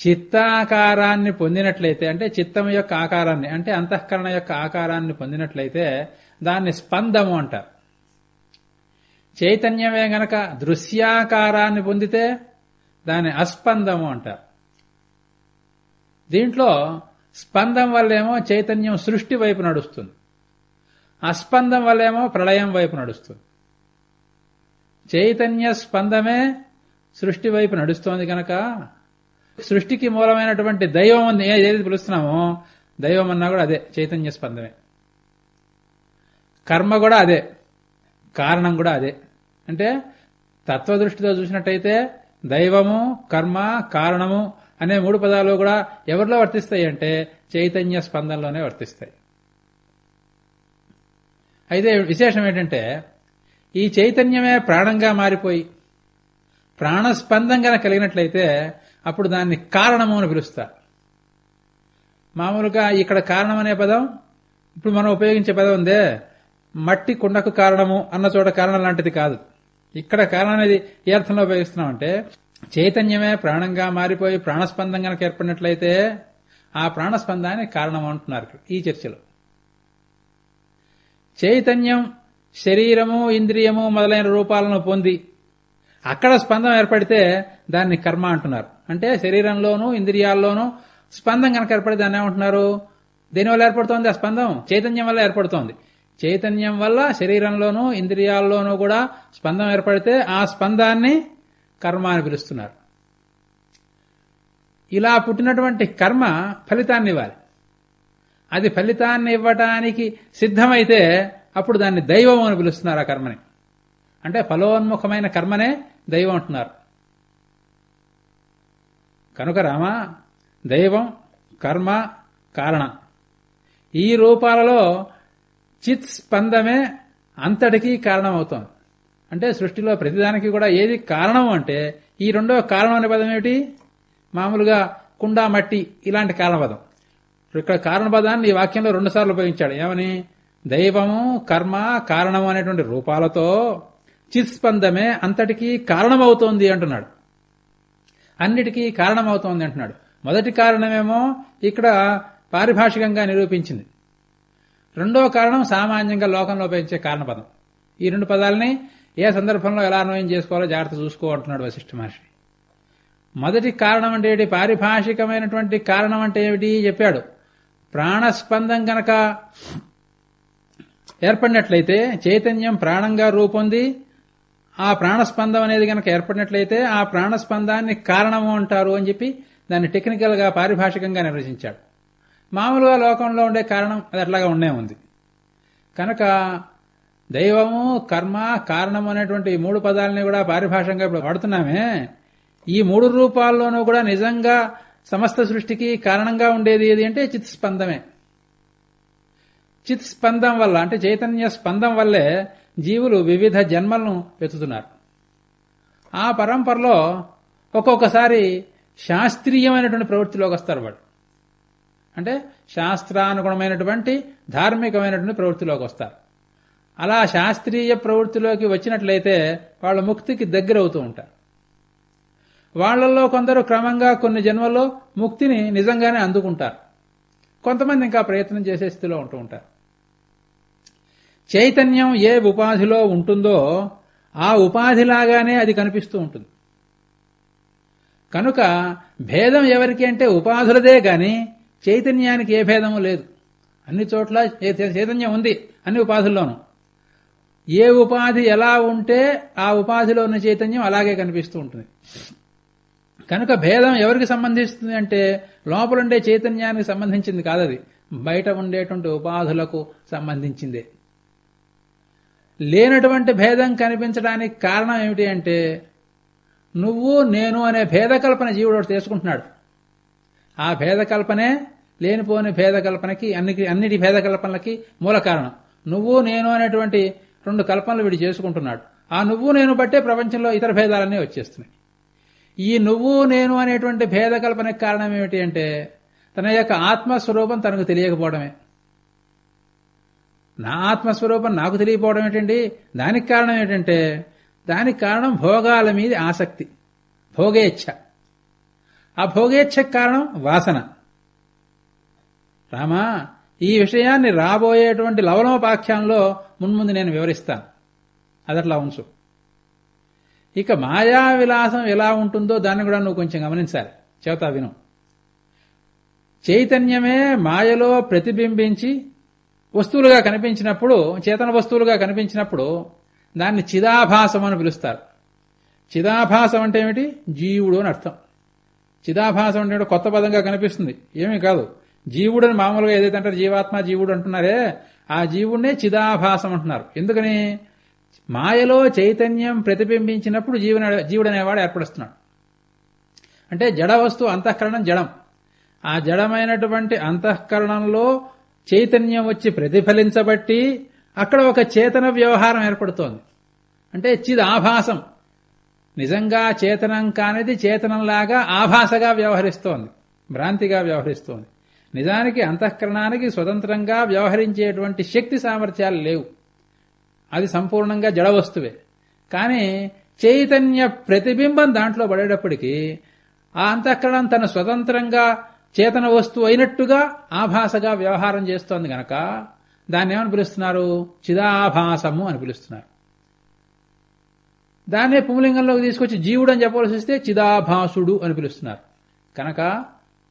చిత్తాకారాన్ని పొందినట్లయితే అంటే చిత్తం యొక్క ఆకారాన్ని అంటే అంతఃకరణ యొక్క ఆకారాన్ని పొందినట్లయితే దాన్ని స్పందము అంటారు. చైతన్యమే గనక దృశ్యాకారాన్ని పొందితే దాన్ని అస్పందము అంటారు. దీంట్లో స్పందం వల్లేమో చైతన్యం సృష్టి వైపు నడుస్తుంది. అస్పందం వల్లేమో ప్రళయం వైపు నడుస్తుంది. చైతన్య స్పందమే సృష్టి వైపు నడుస్తోంది కనుక సృష్టికి మూలమైనటువంటి దైవం అని ఏది పిలుస్తున్నామో దైవం అన్నా కూడా అదే చైతన్య స్పందమే. కర్మ కూడా అదే కారణం కూడా అదే. అంటే తత్వదృష్టితో చూసినట్టయితే దైవము కర్మ కారణము అనే మూడు పదాలు కూడా ఎవరిలో వర్తిస్తాయి అంటే చైతన్య స్పందనలోనే వర్తిస్తాయి. అయితే విశేషం ఏంటంటే ఈ చైతన్యమే ప్రాణంగా మారిపోయి ప్రాణస్పందంగా కలిగినట్లయితే అప్పుడు దాన్ని కారణము అని పిలుస్తారు. మామూలుగా ఇక్కడ కారణం అనే పదం ఇప్పుడు మనం ఉపయోగించే పదం ఉందే మట్టి కుండకు కారణము అన్న చోట కారణం లాంటిది కాదు. ఇక్కడ కారణం అనేది ఏ అర్థంలో ఉపయోగిస్తున్నామంటే చైతన్యమే ప్రాణంగా మారిపోయి ప్రాణస్పందం ఏర్పడినట్లయితే ఆ ప్రాణస్పందాన్ని కారణం అంటున్నారు ఈ చర్చలో. చైతన్యం శరీరము ఇంద్రియము మొదలైన రూపాలను పొంది అక్కడ స్పందం ఏర్పడితే దాన్ని కర్మ అంటున్నారు. అంటే శరీరంలోనూ ఇంద్రియాల్లోనూ స్పందం కనుక ఏర్పడితే దాన్ని ఏమంటున్నారు? దేనివల్ల ఏర్పడుతోంది ఆ స్పందం? చైతన్యం వల్ల ఏర్పడుతోంది. చైతన్యం వల్ల శరీరంలోనూ ఇంద్రియాల్లోనూ కూడా స్పందం ఏర్పడితే ఆ స్పందాన్ని కర్మ అని పిలుస్తున్నారు. ఇలా పుట్టినటువంటి కర్మ ఫలితాన్ని ఇవ్వాలి. అది ఫలితాన్ని ఇవ్వటానికి సిద్ధమైతే అప్పుడు దాన్ని దైవం అని పిలుస్తున్నారు ఆ కర్మని. అంటే ఫలోన్ముఖమైన కర్మనే దైవం అంటున్నారు. కనుక రామ దైవం కర్మ కారణ. ఈ రూపాలలో చిత్ స్పందమే అంతటికీ కారణమవుతోంది అంటే సృష్టిలో ప్రతిదానికి కూడా ఏది కారణం అంటే ఈ రెండో కారణం అనే పదం ఏమిటి? మామూలుగా కుండా మట్టి ఇలాంటి కారణపదం. ఇక్కడ కారణపదాన్ని ఈ వాక్యంలో రెండుసార్లు ఉపయోగించాడు. ఏమని? దైవము కర్మ కారణము అనేటువంటి రూపాలతో చిత్స్పందమే అంతటికీ కారణమవుతోంది అంటున్నాడు. అన్నిటికీ కారణమవుతోంది అంటున్నాడు. మొదటి కారణమేమో ఇక్కడ పారిభాషికంగా నిరూపించింది. రెండో కారణం సామాన్యంగా లోకంలో ఉపయోగించే కారణపదం. ఈ రెండు పదాలని ఏ సందర్భంలో ఎలా అన్వయం చేసుకోవాలో జాగ్రత్త చూసుకో అంటున్నాడు వశిష్ఠ మహర్షి. మొదటి కారణం అంటే ఏమిటి పారిభాషికమైనటువంటి కారణం అంటే ఏమిటి? చెప్పాడు. ప్రాణస్పందం గనక ఏర్పడినట్లయితే చైతన్యం ప్రాణంగా రూపొంది ఆ ప్రాణస్పందం అనేది గనక ఏర్పడినట్లయితే ఆ ప్రాణస్పందాన్ని కారణము అంటారు అని చెప్పి దాన్ని టెక్నికల్గా పారిభాషికంగా నిర్వచించాడు. మామూలుగా లోకంలో ఉండే కారణం అది అట్లాగా ఉండే ఉంది. కనుక దైవము కర్మ కారణము అనేటువంటి ఈ మూడు పదాలని కూడా పారిభాషంగా ఇప్పుడు వాడుతున్నామే. ఈ మూడు రూపాల్లోనూ కూడా నిజంగా సమస్త సృష్టికి కారణంగా ఉండేది ఏది అంటే చిత్స్పందమే. చిత్ స్పందం వల్ల అంటే చైతన్య స్పందం వల్లే జీవులు వివిధ జన్మలను వెతుతున్నారు ఆ పరంపరలో ఒక్కొక్కసారి శాస్త్రీయమైనటువంటి ప్రవృత్తిలోకి వస్తారు వాడు అంటే శాస్త్రానుగుణమైనటువంటి ధార్మికమైనటువంటి ప్రవృత్తిలోకి వస్తారు. అలా శాస్త్రీయ ప్రవృత్తిలోకి వచ్చినట్లయితే వాళ్ళ ముక్తికి దగ్గరవుతూ ఉంటారు. వాళ్ళలో కొందరు క్రమంగా కొన్ని జన్మల్లో ముక్తిని నిజంగానే అందుకుంటారు. కొంతమంది ఇంకా ప్రయత్నం చేసే స్థితిలో ఉంటూ ఉంటారు. చైతన్యం ఏ ఉపాధిలో ఉంటుందో ఆ ఉపాధిలాగానే అది కనిపిస్తూ ఉంటుంది. కనుక భేదం ఎవరికి అంటే ఉపాధులదే గాని చైతన్యానికి ఏ భేదము లేదు. అన్ని చోట్ల చైతన్యం ఉంది అన్ని ఉపాధుల్లోనూ. ఏ ఉపాధి ఎలా ఉంటే ఆ ఉపాధిలో ఉన్న చైతన్యం అలాగే కనిపిస్తూ ఉంటుంది. కనుక భేదం ఎవరికి సంబంధిస్తుంది అంటే లోపలుండే చైతన్యానికి సంబంధించింది కాదది. బయట ఉండేటువంటి ఉపాధులకు సంబంధించిందే. లేనటువంటి భేదం కనిపించడానికి కారణం ఏమిటి అంటే నువ్వు నేను అనే భేదకల్పన జీవుడు ఒకటి ఆ భేదకల్పనే లేనిపోని భేద కల్పనకి అన్ని అన్నిటి భేద కల్పనలకి మూల కారణం. నువ్వు నేను అనేటువంటి రెండు కల్పనలు వీడు చేసుకుంటున్నాడు. ఆ నువ్వు నేను బట్టే ప్రపంచంలో ఇతర భేదాలన్నీ వచ్చేస్తున్నాయి. ఈ నువ్వు నేను అనేటువంటి భేద కల్పనకి కారణం ఏమిటి అంటే తన యొక్క ఆత్మస్వరూపం తనకు తెలియకపోవడమే. నా ఆత్మస్వరూపం నాకు తెలియపోవడం ఏంటండి? దానికి కారణం ఏంటంటే దానికి కారణం భోగాల మీద ఆసక్తి. భోగేచ్ఛ. ఆ భోగేచ్ఛకు కారణం వాసన. రామా ఈ విషయాన్ని రాబోయేటువంటి లవలోపాఖ్యానంలో మున్ముందు నేను వివరిస్తాను. అదట్లా ఉంచు. ఇక మాయా విలాసం ఎలా ఉంటుందో దాన్ని కూడా నువ్వు కొంచెం గమనించాలి. చెబుతా విను. చైతన్యమే మాయలో ప్రతిబింబించి వస్తువులుగా కనిపించినప్పుడు చేతన వస్తువులుగా కనిపించినప్పుడు దాన్ని చిదాభాసం అని పిలుస్తారు. చిదాభాసం అంటే ఏమిటి? జీవుడు అని అర్థం. చిదాభాసం అంటే కొత్త పదంగా కనిపిస్తుంది. ఏమీ కాదు. జీవుడు మామూలుగా ఏదైతే అంటారు జీవాత్మ జీవుడు అంటున్నారే ఆ జీవుడినే చిదాభాసం అంటున్నారు. ఎందుకని? మాయలో చైతన్యం ప్రతిబింబించినప్పుడు జీవన జీవుడనేవాడు ఏర్పడుస్తున్నాడు అంటే జడ వస్తువు అంతఃకరణం జడం. ఆ జడమైనటువంటి అంతఃకరణంలో చైతన్యం వచ్చి ప్రతిఫలించబట్టి అక్కడ ఒక చేతన వ్యవహారం ఏర్పడుతోంది. అంటే చిద్ ఆభాసం. నిజంగా చేతనం కానిది చేతనంలాగా ఆభాసగా వ్యవహరిస్తోంది. భ్రాంతిగా వ్యవహరిస్తోంది. నిజానికి అంతఃకరణానికి స్వతంత్రంగా వ్యవహరించేటువంటి శక్తి సామర్థ్యాలు లేవు. అది సంపూర్ణంగా జడ వస్తువే. కానీ చైతన్య ప్రతిబింబం దాంట్లో పడేటప్పటికీ ఆ అంతఃకరణం తన స్వతంత్రంగా చేతన వస్తువు అయినట్టుగా ఆభాసగా వ్యవహారం చేస్తోంది గనక దాన్ని ఏమని పిలుస్తున్నారు? చిదాభాసము అని పిలుస్తున్నారు. దాన్నే పుంలింగంలోకి తీసుకొచ్చి జీవుడు అని చెప్పవలసి వస్తే చిదాభాసుడు అని పిలుస్తున్నారు. కనుక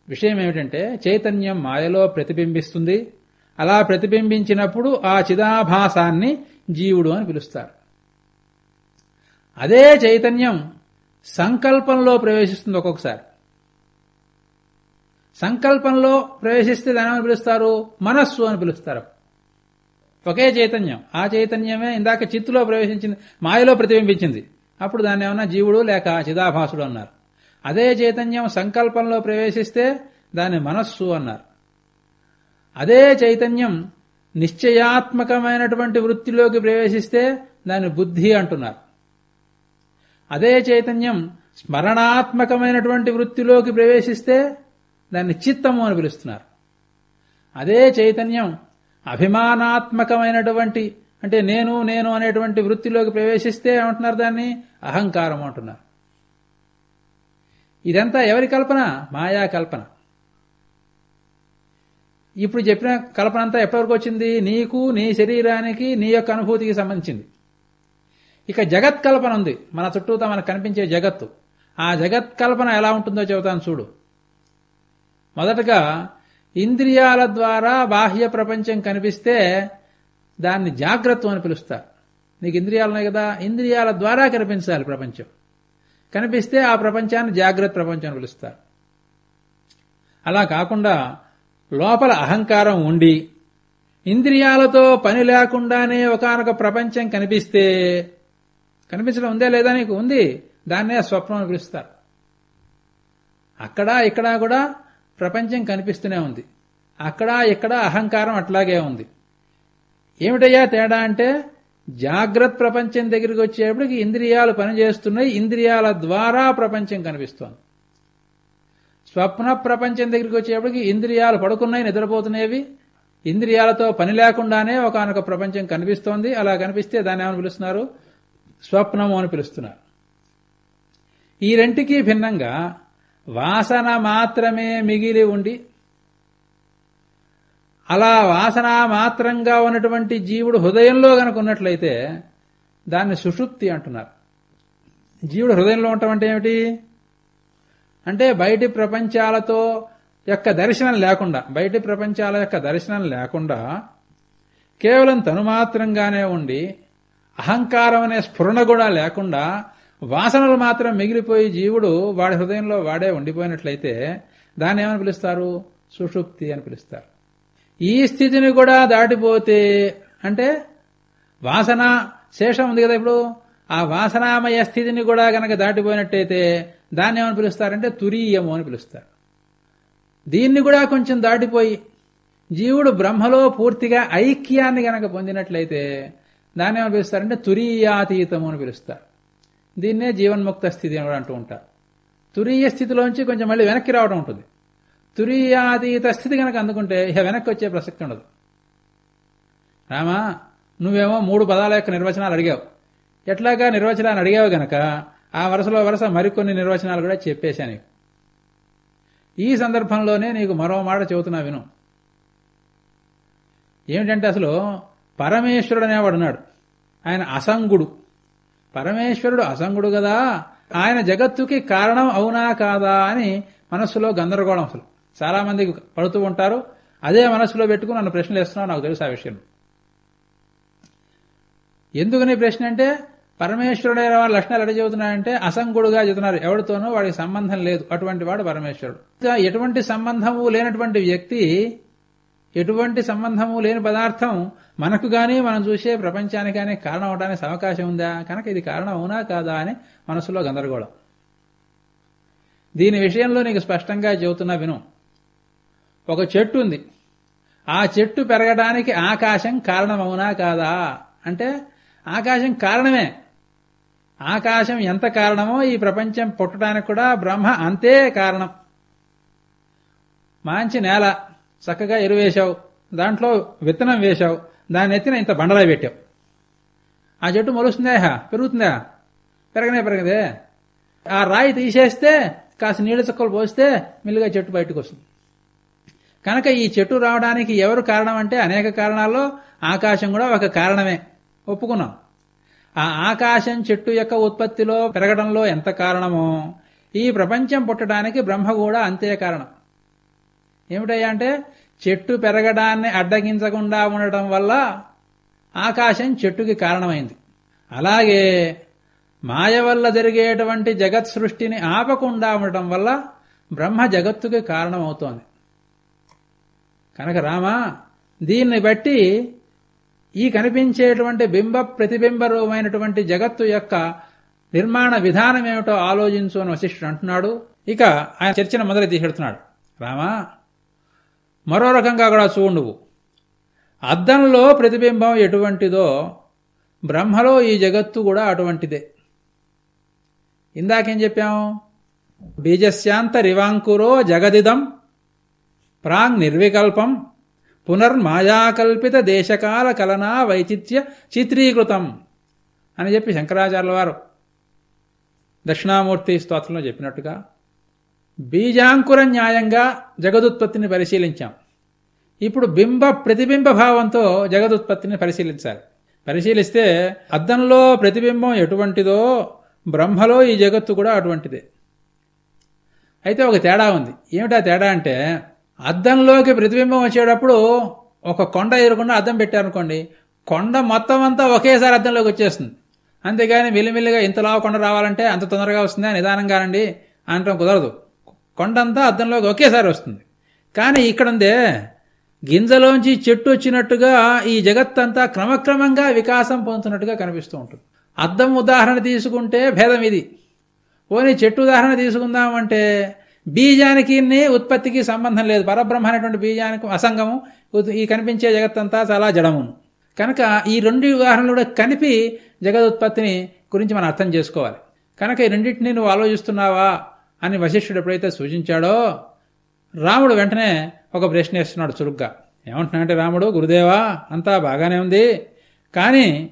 విషయం ఏమిటంటే చైతన్యం మాయలో ప్రతిబింబిస్తుంది. అలా ప్రతిబింబించినప్పుడు ఆ చిదాభాసాన్ని జీవుడు అని పిలుస్తారు. అదే చైతన్యం సంకల్పంలో ప్రవేశిస్తుంది ఒక్కొక్కసారి. సంకల్పంలో ప్రవేశిస్తే దాని పిలుస్తారు? మనస్సు అని పిలుస్తారు. ఒకే చైతన్యం. ఆ చైతన్యమే ఇందాక చిత్తులో ప్రవేశించింది మాయలో ప్రతిబింబించింది. అప్పుడు దాన్ని ఏమన్నా జీవుడు లేక చిదాభాసుడు అన్నారు. అదే చైతన్యం సంకల్పంలో ప్రవేశిస్తే దాన్ని మనస్సు అన్నారు. అదే చైతన్యం నిశ్చయాత్మకమైనటువంటి వృత్తిలోకి ప్రవేశిస్తే దాన్ని బుద్ధి అంటున్నారు. అదే చైతన్యం స్మరణాత్మకమైనటువంటి వృత్తిలోకి ప్రవేశిస్తే దాన్ని చిత్తము అని పిలుస్తున్నారు. అదే చైతన్యం అభిమానాత్మకమైనటువంటి అంటే నేను నేను అనేటువంటి వృత్తిలోకి ప్రవేశిస్తే ఏమంటున్నారు దాన్ని? అహంకారం అంటున్నారు. ఇదంతా ఎవరి కల్పన? మాయా కల్పన. ఇప్పుడు చెప్పిన కల్పన అంతా ఎప్పటివరకు వచ్చింది? నీకు నీ శరీరానికి నీ యొక్క అనుభూతికి సంబంధించింది. ఇక జగత్ కల్పన ఉంది. మన చుట్టూతా మనకు కనిపించే జగత్తు. ఆ జగత్ కల్పన ఎలా ఉంటుందో చెబుతాను చూడు. మొదటగా ఇంద్రియాల ద్వారా బాహ్య ప్రపంచం కనిపిస్తే దాన్ని జాగ్రత్వం అని పిలుస్తారు. నీకు ఇంద్రియాలు ఉన్నాయి కదా ఇంద్రియాల ద్వారా కనిపించాలి ప్రపంచం. కనిపిస్తే ఆ ప్రపంచాన్ని జాగ్రత్త ప్రపంచం అని పిలుస్తారు. అలా కాకుండా లోపల అహంకారం ఉండి ఇంద్రియాలతో పని లేకుండానే ఒకనొక ప్రపంచం కనిపిస్తే కనిపించడం ఉందే లేదా నీకు? ఉంది. దాన్నే స్వప్నం అని పిలుస్తారు. అక్కడ ఇక్కడ కూడా ప్రపంచం కనిపిస్తూనే ఉంది. అక్కడ ఇక్కడ అహంకారం అట్లాగే ఉంది. ఏమిటయ్యా తేడా అంటే జాగ్రత్త ప్రపంచం దగ్గరికి వచ్చేప్పటికి ఇంద్రియాలు పనిచేస్తున్నాయి ఇంద్రియాల ద్వారా ప్రపంచం కనిపిస్తోంది. స్వప్న ప్రపంచం దగ్గరికి వచ్చేప్పటికి ఇంద్రియాలు పడుకున్నాయి నిద్రపోతున్నాయి. ఇంద్రియాలతో పని లేకుండానే ఒకనొక ప్రపంచం కనిపిస్తోంది. అలా కనిపిస్తే దాన్ని ఏమని పిలుస్తున్నారు? స్వప్నము అని పిలుస్తున్నారు. ఈ రెంటికి భిన్నంగా వాసన మాత్రమే మిగిలి ఉండి అలా వాసన మాత్రంగా ఉన్నటువంటి జీవుడు హృదయంలో గనక ఉన్నట్లయితే దాన్ని సుషుప్తి అంటున్నారు. జీవుడు హృదయంలో ఉండటం అంటే ఏమిటి? అంటే బయటి ప్రపంచాలతో యొక్క దర్శనం లేకుండా బయటి ప్రపంచాల యొక్క దర్శనం లేకుండా కేవలం తను మాత్రంగానే ఉండి అహంకారం అనే స్ఫురణ కూడా లేకుండా వాసనలు మాత్రం మిగిలిపోయి జీవుడు వాడి హృదయంలో వాడే ఉండిపోయినట్లయితే దాన్ని ఏమని పిలుస్తారు? సుషుప్తి అని పిలుస్తారు. ఈ స్థితిని కూడా దాటిపోతే అంటే వాసన శేషం ఉంది కదా ఇప్పుడు? ఆ వాసనామయ స్థితిని కూడా గనక దాటిపోయినట్టయితే దాన్ని ఏమని పిలుస్తారంటే తురీయము అని పిలుస్తారు. దీన్ని కూడా కొంచెం దాటిపోయి జీవుడు బ్రహ్మలో పూర్తిగా ఐక్యాన్ని గనక పొందినట్లయితే దాన్ని ఏమని పిలుస్తారంటే తురీయాతీతము అని పిలుస్తారు. దీన్నే జీవన్ముక్త స్థితి అని కూడా అంటూ ఉంటారు తురీయ స్థితిలోంచి కొంచెం మళ్ళీ వెనక్కి రావడం ఉంటుంది. తురీయాతీత స్థితి కనుక అందుకుంటే ఇక వెనక్కి వచ్చే ప్రసక్తి ఉండదు. రామా నువ్వేమో మూడు పదాల యొక్క నిర్వచనాలు అడిగావు. ఎట్లాగా నిర్వచనాలు అడిగావు గనక ఆ వరుసలో వరుస మరికొన్ని నిర్వచనాలు కూడా చెప్పేశా నీకు. ఈ సందర్భంలోనే నీకు మరో మాట చెబుతున్నా విను. ఏమిటంటే అసలు పరమేశ్వరుడు అనేవాడు ఉన్నాడు. ఆయన అసంగుడు. పరమేశ్వరుడు అసంగుడు కదా. ఆయన జగత్తుకి కారణం అవునా కాదా అని మనస్సులో గందరగోళం అసలు. చాలా మంది పడుతూ ఉంటారు. అదే మనస్సులో పెట్టుకుని నన్ను ప్రశ్నలు వేస్తున్నావు నాకు తెలుసు ఆ విషయం. ఎందుకని ప్రశ్న అంటే పరమేశ్వరుడైన వాళ్ళ లక్షణాలు ఎడ చెబుతున్నాయంటే అసంగుడుగా చెబుతున్నారు. ఎవరితోనూ వాడికి సంబంధం లేదు. అటువంటి వాడు పరమేశ్వరుడు. ఎటువంటి సంబంధము లేనటువంటి వ్యక్తి ఎటువంటి సంబంధము లేని పదార్థం మనకు గానీ మనం చూసే ప్రపంచానికి కానీ కారణం అవడానికి అవకాశం ఉందా? కనుక ఇది కారణం అవునా కాదా అని మనసులో గందరగోళం. దీని విషయంలో నీకు స్పష్టంగా చెబుతున్నా విను. ఒక చెట్టు ఉంది. ఆ చెట్టు పెరగడానికి ఆకాశం కారణం అవునా కాదా? అంటే ఆకాశం కారణమే. ఆకాశం ఎంత కారణమో ఈ ప్రపంచం పుట్టడానికి కూడా బ్రహ్మ అంతే కారణం. మంచి నేల. చక్కగా ఎరువేశావు దాంట్లో విత్తనం వేశావు దాన్ని ఎత్తిన ఇంత బండలా పెట్టావు. ఆ చెట్టు మొలుస్తుందా పెరుగుతుందా? పెరగనే పెరగదే. ఆ రాయి తీసేస్తే కాస్త నీళ్ళ చుక్కలు పోస్తే మిల్లుగా చెట్టు బయటకు వస్తుంది. కనుక ఈ చెట్టు రావడానికి ఎవరు కారణం అంటే అనేక కారణాల్లో ఆకాశం కూడా ఒక కారణమే. ఒప్పుకున్నాం. ఆ ఆకాశం చెట్టు యొక్క ఉత్పత్తిలో పెరగడంలో ఎంత కారణమో ఈ ప్రపంచం పుట్టడానికి బ్రహ్మ కూడా అంతే కారణం. ఏమిటయ్యా అంటే చెట్టు పెరగడాన్ని అడ్డగించకుండా ఉండటం వల్ల ఆకాశం చెట్టుకి కారణమైంది. అలాగే మాయ వల్ల జరిగేటువంటి జగత్ సృష్టిని ఆపకుండా ఉండటం వల్ల బ్రహ్మ జగత్తుకి కారణమవుతోంది. కనుక రామా దీన్ని బట్టి ఈ కనిపించేటువంటి బింబ ప్రతిబింబ రూపమైనటువంటి జగత్తు యొక్క నిర్మాణ విధానం ఏమిటో ఆలోచించు అని వశిష్ఠుడు అంటున్నాడు. ఇక ఆయన చర్చను మొదలు తీసేడుతున్నాడు రామా మరో రకంగా కూడా చూడు నువ్వు అద్దంలో ప్రతిబింబం ఎటువంటిదో బ్రహ్మలో ఈ జగత్తు కూడా అటువంటిదే. ఇందాకేం చెప్పాము బీజస్యాంత రివాంకురో జగదిదం ప్రాంగ్ నిర్వికల్పం పునర్మాయాకల్పిత దేశకాల కలనా వైచిత్య చిత్రీకృతం అని చెప్పి శంకరాచార్యుల వారు దక్షిణామూర్తి స్తోత్రంలో చెప్పినట్టుగా బీజాంకుర న్యాయంగా జగదుత్పత్తిని పరిశీలించాం. ఇప్పుడు బింబ ప్రతిబింబ భావంతో జగదుత్పత్తిని పరిశీలించాలి. పరిశీలిస్తే అద్దంలో ప్రతిబింబం ఎటువంటిదో బ్రహ్మలో ఈ జగత్తు కూడా అటువంటిదే. అయితే ఒక తేడా ఉంది. ఏమిటా తేడా అంటే అద్దంలోకి ప్రతిబింబం వచ్చేటప్పుడు ఒక కొండ ఎదురకుండా అద్దం పెట్టారనుకోండి కొండ మొత్తం అంతా ఒకేసారి అద్దంలోకి వచ్చేస్తుంది. అంతేగాని మిల్లిమిల్లిగా ఇంతలా కొండ రావాలంటే అంత తొందరగా వస్తుందా? నిదానంగానండి అనటం కుదరదు. కొండంతా అద్దంలోకి ఒకేసారి వస్తుంది. కానీ ఇక్కడుందే గింజలోంచి చెట్టు వచ్చినట్టుగా ఈ జగత్తంతా క్రమక్రమంగా వికాసం పొందుతున్నట్టుగా కనిపిస్తూ ఉంటుంది. అద్దం ఉదాహరణ తీసుకుంటే భేదం ఇది. పోనీ చెట్టు ఉదాహరణ తీసుకుందామంటే బీజానికి ఉత్పత్తికి సంబంధం లేదు. పరబ్రహ్మ అనేటువంటి బీజానికి అసంగము. ఈ కనిపించే జగత్తంతా చాలా జడమును. కనుక ఈ రెండు ఉదాహరణలు కూడా కలిపి జగదుత్పత్తిని గురించి మనం అర్థం చేసుకోవాలి. కనుక ఈ రెండింటినీ నువ్వు ఆలోచిస్తున్నావా? అని వశిష్ఠుడు ఎప్పుడైతే సూచించాడో రాముడు వెంటనే ఒక ప్రశ్న వేస్తున్నాడు చురుగ్గా. ఏమంటున్నాడంటే రాముడు గురుదేవా అంతా బాగానే ఉంది. కానీ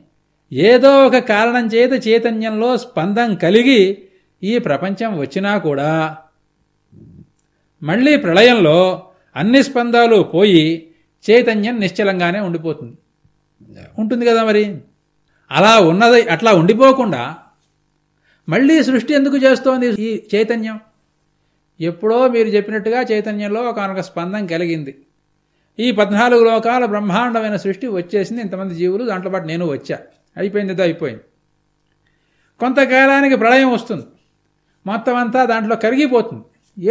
ఏదో ఒక కారణం చేత చైతన్యంలో స్పందం కలిగి ఈ ప్రపంచం వచ్చినా కూడా మళ్ళీ ప్రళయంలో అన్ని స్పందాలు పోయి చైతన్యం నిశ్చలంగానే ఉండిపోతుంది. ఉంటుంది కదా మరి. అలా ఉన్నది అట్లా ఉండిపోకుండా మళ్ళీ సృష్టి ఎందుకు చేస్తోంది ఈ చైతన్యం? ఎప్పుడో మీరు చెప్పినట్టుగా చైతన్యంలో ఒకనొక స్పందం కలిగింది. ఈ పద్నాలుగు లోకాల బ్రహ్మాండమైన సృష్టి వచ్చేసింది. ఇంతమంది జీవులు దాంట్లో పాటు నేను వచ్చా. అయిపోయింది ఏదో అయిపోయింది. కొంతకాలానికి ప్రళయం వస్తుంది. మొత్తం అంతా దాంట్లో కరిగిపోతుంది.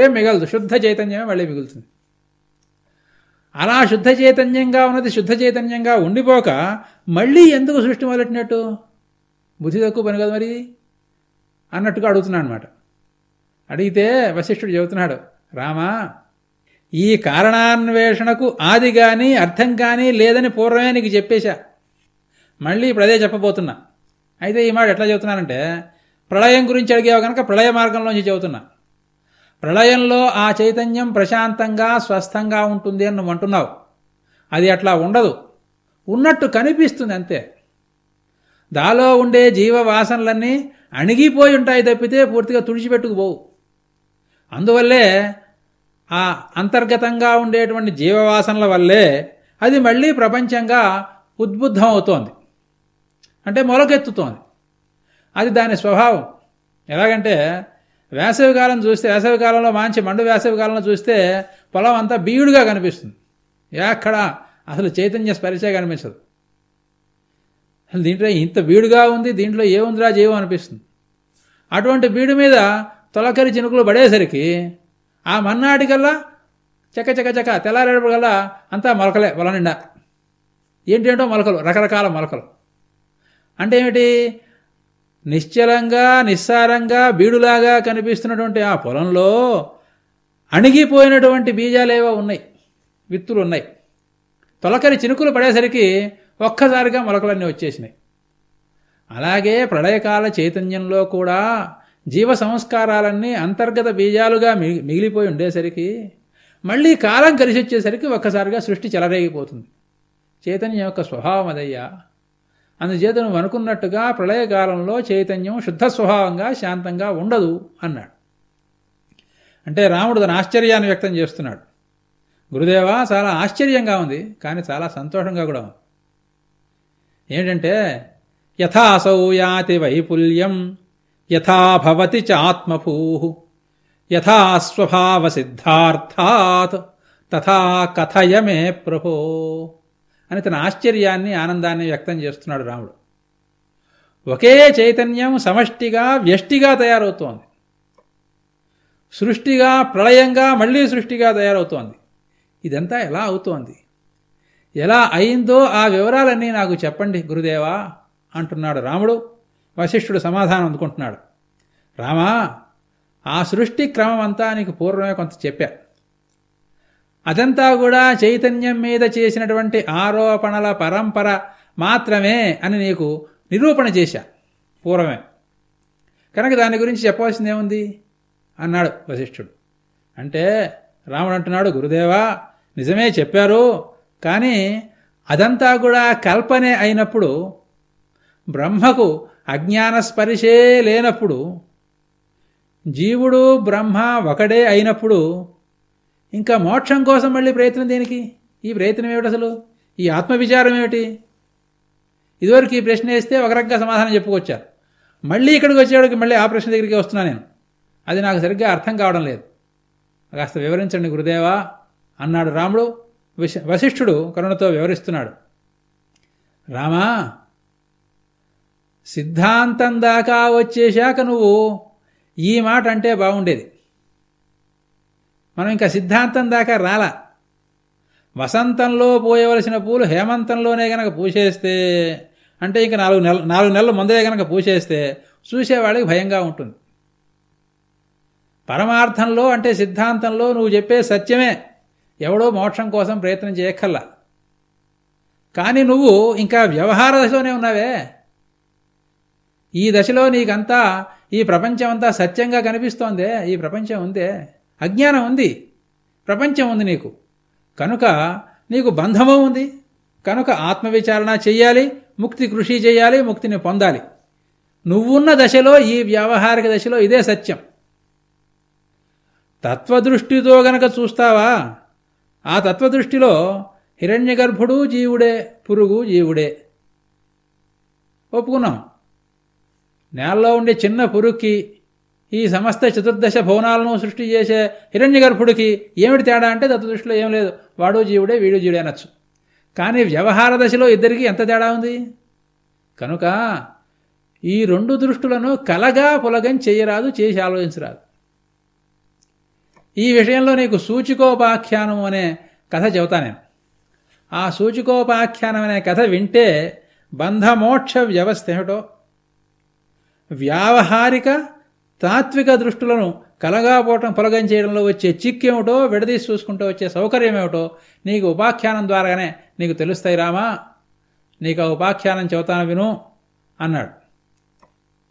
ఏం మిగలదు. శుద్ధ చైతన్యమే మళ్ళీ మిగులుతుంది. అలా శుద్ధ చైతన్యంగా ఉన్నది శుద్ధ చైతన్యంగా ఉండిపోక మళ్ళీ ఎందుకు సృష్టి మొదలెట్టినట్టు? బుద్ధి తక్కువ పని కదా మరి. అన్నట్టుగా అడుగుతున్నాడు అనమాట అడిగితే వశిష్ఠుడు చెబుతున్నాడు రామా ఈ కారణాన్వేషణకు ఆది కానీ అర్థం కానీ లేదని పూర్వమే నీకు చెప్పేశా. మళ్ళీ ఇప్పుడు అదే చెప్పబోతున్నా. అయితే ఈ మాట ఎట్లా చెబుతున్నానంటే ప్రళయం గురించి అడిగావు కనుక ప్రళయ మార్గంలోంచి చెబుతున్నా. ప్రళయంలో ఆ చైతన్యం ప్రశాంతంగా స్వస్థంగా ఉంటుంది అని నువ్వు అంటున్నావు. అది అట్లా ఉండదు. ఉన్నట్టు కనిపిస్తుంది అంతే. దాలో ఉండే జీవవాసనలన్నీ అణిగిపోయి ఉంటాయి తప్పితే పూర్తిగా తుడిచిపెట్టుకుపోవు అందువల్లే ఆ అంతర్గతంగా ఉండేటువంటి జీవవాసనల వల్లే అది మళ్ళీ ప్రపంచంగా ఉద్బుద్ధం అవుతోంది అంటే మొలకెత్తుతోంది. అది దాని స్వభావం. ఎలాగంటే వేసవికాలం చూస్తే వేసవికాలంలో మంచి మండు వేసవికాలంలో చూస్తే పొలం అంతా బీడుగా కనిపిస్తుంది. ఎక్కడ అసలు చైతన్య స్పరిచే కనిపించదు. అసలు దీంట్లో ఇంత బీడుగా ఉంది దీంట్లో ఏముందిరా జీవం అనిపిస్తుంది. అటువంటి బీడు మీద తొలకరి చినుకులు పడేసరికి ఆ మన్నాటికల్లా చక్క చక్క చక్క తెల్లారేపటికల్లా అంతా మొలకలే పొల నిండా. ఏంటేంటో మొలకలు రకరకాల మొలకలు. అంటే ఏమిటి? నిశ్చలంగా నిస్సారంగా బీడులాగా కనిపిస్తున్నటువంటి ఆ పొలంలో అణిగిపోయినటువంటి బీజాలేవో ఉన్నాయి విత్తులు ఉన్నాయి. తొలకరి చినుకులు పడేసరికి ఒక్కసారిగా మొలకలన్నీ వచ్చేసినాయి. అలాగే ప్రళయకాల చైతన్యంలో కూడా జీవ సంస్కారాలన్నీ అంతర్గత బీజాలుగా మిగిలిపోయి ఉండేసరికి మళ్ళీ కాలం కలిసి వచ్చేసరికి ఒక్కసారిగా సృష్టి చెలరేగిపోతుంది. చైతన్యం యొక్క స్వభావం అదయ్యా. అందుచేత నువ్వు అనుకున్నట్టుగా ప్రళయకాలంలో చైతన్యం శుద్ధ స్వభావంగా శాంతంగా ఉండదు అన్నాడు. అంటే రాముడు తన ఆశ్చర్యాన్ని వ్యక్తం చేస్తున్నాడు. గురుదేవా చాలా ఆశ్చర్యంగా ఉంది కానీ చాలా సంతోషంగా కూడా ఉంది. ఏంటంటే యథాసౌ యాతి వైపుల్యం యథాభవతి చ యథాస్వభావ సిద్ధార్థాత్ తథా కథయమే ప్రభో అని తన ఆశ్చర్యాన్ని ఆనందాన్ని వ్యక్తం చేస్తున్నాడు రాముడు. ఒకే చైతన్యం సమష్టిగా వ్యష్టిగా తయారవుతోంది. సృష్టిగా ప్రళయంగా మళ్ళీ సృష్టిగా తయారవుతోంది. ఇదంతా ఎలా అవుతోంది? ఎలా అయిందో ఆ వివరాలన్నీ నాకు చెప్పండి గురుదేవా అంటున్నాడు రాముడు. వశిష్ఠుడు సమాధానం అందుకుంటున్నాడు. రామా ఆ సృష్టి క్రమం అంతా నీకు పూర్వమే కొంత చెప్పా. అదంతా కూడా చైతన్యం మీద చేసినటువంటి ఆరోపణల పరంపర మాత్రమే అని నీకు నిరూపణ చేశా పూర్వమే. కనుక దాని గురించి చెప్పవలసిందేముంది అన్నాడు వశిష్ఠుడు. అంటే రాముడు అంటున్నాడు గురుదేవా నిజమే చెప్పారు కానీ అదంతా కూడా కల్పనే అయినప్పుడు బ్రహ్మకు అజ్ఞాన స్పరిశే లేనప్పుడు జీవుడు బ్రహ్మ ఒకడే అయినప్పుడు ఇంకా మోక్షం కోసం మళ్ళీ ప్రయత్నం దేనికి? ఈ ప్రయత్నం ఏమిటి అసలు? ఈ ఆత్మవిచారం ఏమిటి? ఇదివరకు ఈ ప్రశ్న వేస్తే ఒక రకంగా సమాధానం చెప్పుకొచ్చారు మళ్ళీ ఇక్కడికి వచ్చేవాడికి మళ్ళీ ఆ ప్రశ్న దగ్గరికి వస్తున్నా నేను. అది నాకు సరిగ్గా అర్థం కావడం లేదు. కాస్త వివరించండి గురుదేవా అన్నాడు రాముడు. వశిష్ఠుడు కరుణతో వివరిస్తున్నాడు. రామా సిద్ధాంతం దాకా వచ్చేశాక నువ్వు ఈ మాట అంటే బాగుండేది. మనం ఇంకా సిద్ధాంతం దాకా రాలా. వసంతంలో పోయవలసిన పూలు హేమంతంలోనే గనక పూసేస్తే అంటే ఇంకా నాలుగు నెల నాలుగు నెలల ముందే గనక పూసేస్తే చూసేవాడికి భయంగా ఉంటుంది. పరమార్థంలో అంటే సిద్ధాంతంలో నువ్వు చెప్పే సత్యమే. ఎవడో మోక్షం కోసం ప్రయత్నం చేయక్కల్లా కానీ నువ్వు ఇంకా వ్యవహార దశలోనే ఉన్నావే. ఈ దశలో నీకంతా ఈ ప్రపంచం అంతా సత్యంగా కనిపిస్తోందే. ఈ ప్రపంచం ఉందే. అజ్ఞానం ఉంది. ప్రపంచం ఉంది నీకు. కనుక నీకు బంధము ఉంది. కనుక ఆత్మవిచారణ చెయ్యాలి ముక్తి కృషి చేయాలి ముక్తిని పొందాలి. నువ్వున్న దశలో ఈ వ్యావహారిక దశలో ఇదే సత్యం. తత్వదృష్టితో గనక చూస్తావా? ఆ తత్వదృష్టిలో హిరణ్యగర్భుడు జీవుడే పురుగు జీవుడే. ఒప్పుకున్నాం. నేలలో ఉండే చిన్న పురుగుకి ఈ సమస్త చతుర్దశ భవనాలను సృష్టి చేసే హిరణ్య గర్భుడికి ఏమిటి తేడా అంటే తత్వదృష్టిలో ఏం లేదు. వాడు జీవుడే వీడు జీవుడే అనొచ్చు. కానీ వ్యవహార దశలో ఇద్దరికి ఎంత తేడా ఉంది? కనుక ఈ రెండు దృష్టులను కలగా పులగం చేయరాదు చేసి ఆలోచించరాదు. ఈ విషయంలో నీకు సూచికోపాఖ్యానం అనే కథ చెబుతా నేను. ఆ సూచికోపాఖ్యానం అనే కథ వింటే బంధమోక్ష వ్యవస్థ ఏమిటో? వ్యావహారిక తాత్విక దృష్టులను కలగాపోవటం పొలగం చేయడంలో వచ్చే చిక్కేమిటో విడదీసి చూసుకుంటూ వచ్చే సౌకర్యం ఏమిటో నీకు ఉపాఖ్యానం ద్వారానే నీకు తెలుస్తాయి రామా. నీకు ఆ ఉపాఖ్యానం చెబుతాను విను అన్నాడు.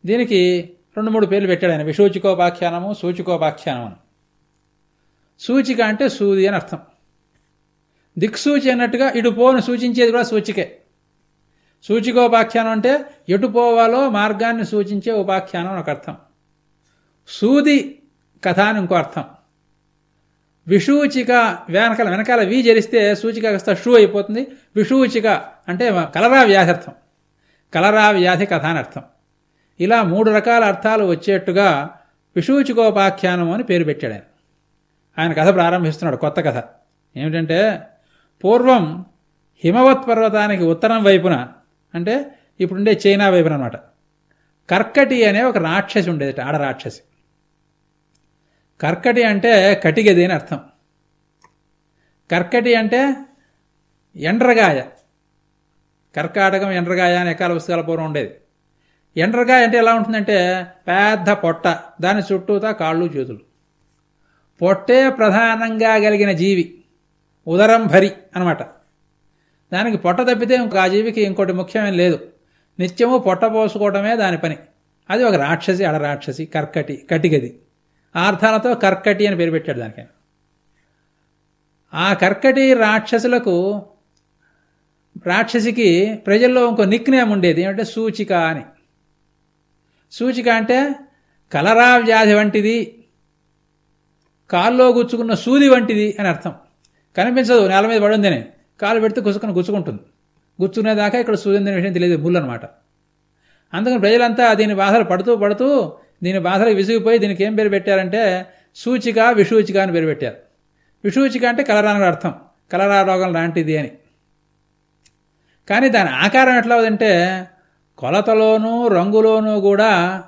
దీనికి రెండు మూడు పేర్లు పెట్టాడు ఆయన. విషూచికోపాఖ్యానము సూచికోపాఖ్యానము అని. సూచిక అంటే సూది అని అర్థం. దిక్సూచి అన్నట్టుగా ఇటు పోను సూచించేది కూడా సూచికే. సూచికోపాఖ్యానం అంటే ఎటు పోవాలో మార్గాన్ని సూచించే ఉపాఖ్యానం అని ఒక అర్థం. సూది కథ అని ఇంకో అర్థం. విషూచిక వెనకాల వెనకాల వి జరిస్తే సూచిక కాస్త షూ అయిపోతుంది. విషూచిక అంటే కలరా వ్యాధి అర్థం. కలరా వ్యాధి కథ అని అర్థం. ఇలా మూడు రకాల అర్థాలు వచ్చేట్టుగా విషూచికోపాఖ్యానం అని పేరు పెట్టాడు ఆయన. ఆయన కథ ప్రారంభిస్తున్నాడు కొత్త కథ. ఏమిటంటే పూర్వం హిమవత్ పర్వతానికి ఉత్తరం వైపున అంటే ఇప్పుడుండే చైనా వైపున అనమాట కర్కటి అనే ఒక రాక్షసి ఉండేది ఆడ రాక్షసి. కర్కటి అంటే కటిగది అని అర్థం. కర్కటి అంటే ఎండ్రగాయ. కర్కాటకం ఎండ్రగాయ అనే ఎకాల పుస్తకాల పూర్వం ఉండేది. ఎండ్రగాయ అంటే ఎలా ఉంటుందంటే పెద్ద పొట్ట దాని చుట్టూతా కాళ్ళు చేతులు. పొట్టే ప్రధానంగా కలిగిన జీవి ఉదరం భరి అనమాట దానికి పొట్ట తప్పితే ఇంకో ఆ జీవికి ఇంకోటి ముఖ్యమేం లేదు. నిత్యము పొట్ట పోసుకోవడమే దాని పని. అది ఒక రాక్షసి అడ రాక్షసి కర్కటి కటిగది. ఆ అర్థాలతో కర్కటి అని పేరు పెట్టాడు దానికి ఆ కర్కటి రాక్షసులకు రాక్షసికి ప్రజల్లో ఇంకో నిక్నేమ్ ఉండేది. ఏమంటే సూచిక అని. సూచిక అంటే కలరా వ్యాధి వంటిది. కాల్లో గుచ్చుకున్న సూది వంటిది అని అర్థం. కనిపించదు నేల మీద పడుందని. కాలు పెడితే గుసుకుని గుచ్చుకుంటుంది. గుచ్చుకునేదాకా ఇక్కడ సూది ఉందనే విషయం తెలియదు ముళ్ళు అనమాట అందుకని ప్రజలంతా దీని బాధలు పడుతూ పడుతూ దీని బాధలకు విసిగిపోయి దీనికి ఏం పేరు పెట్టారంటే సూచిక విషూచిక అని పేరు పెట్టారు. విషూచిక అంటే కలరానికి అర్థం. కలరా రోగం లాంటిది అని. కానీ దాని ఆకారం ఎట్లా ఉందంటే కొలతలోనూ రంగులోనూ కూడా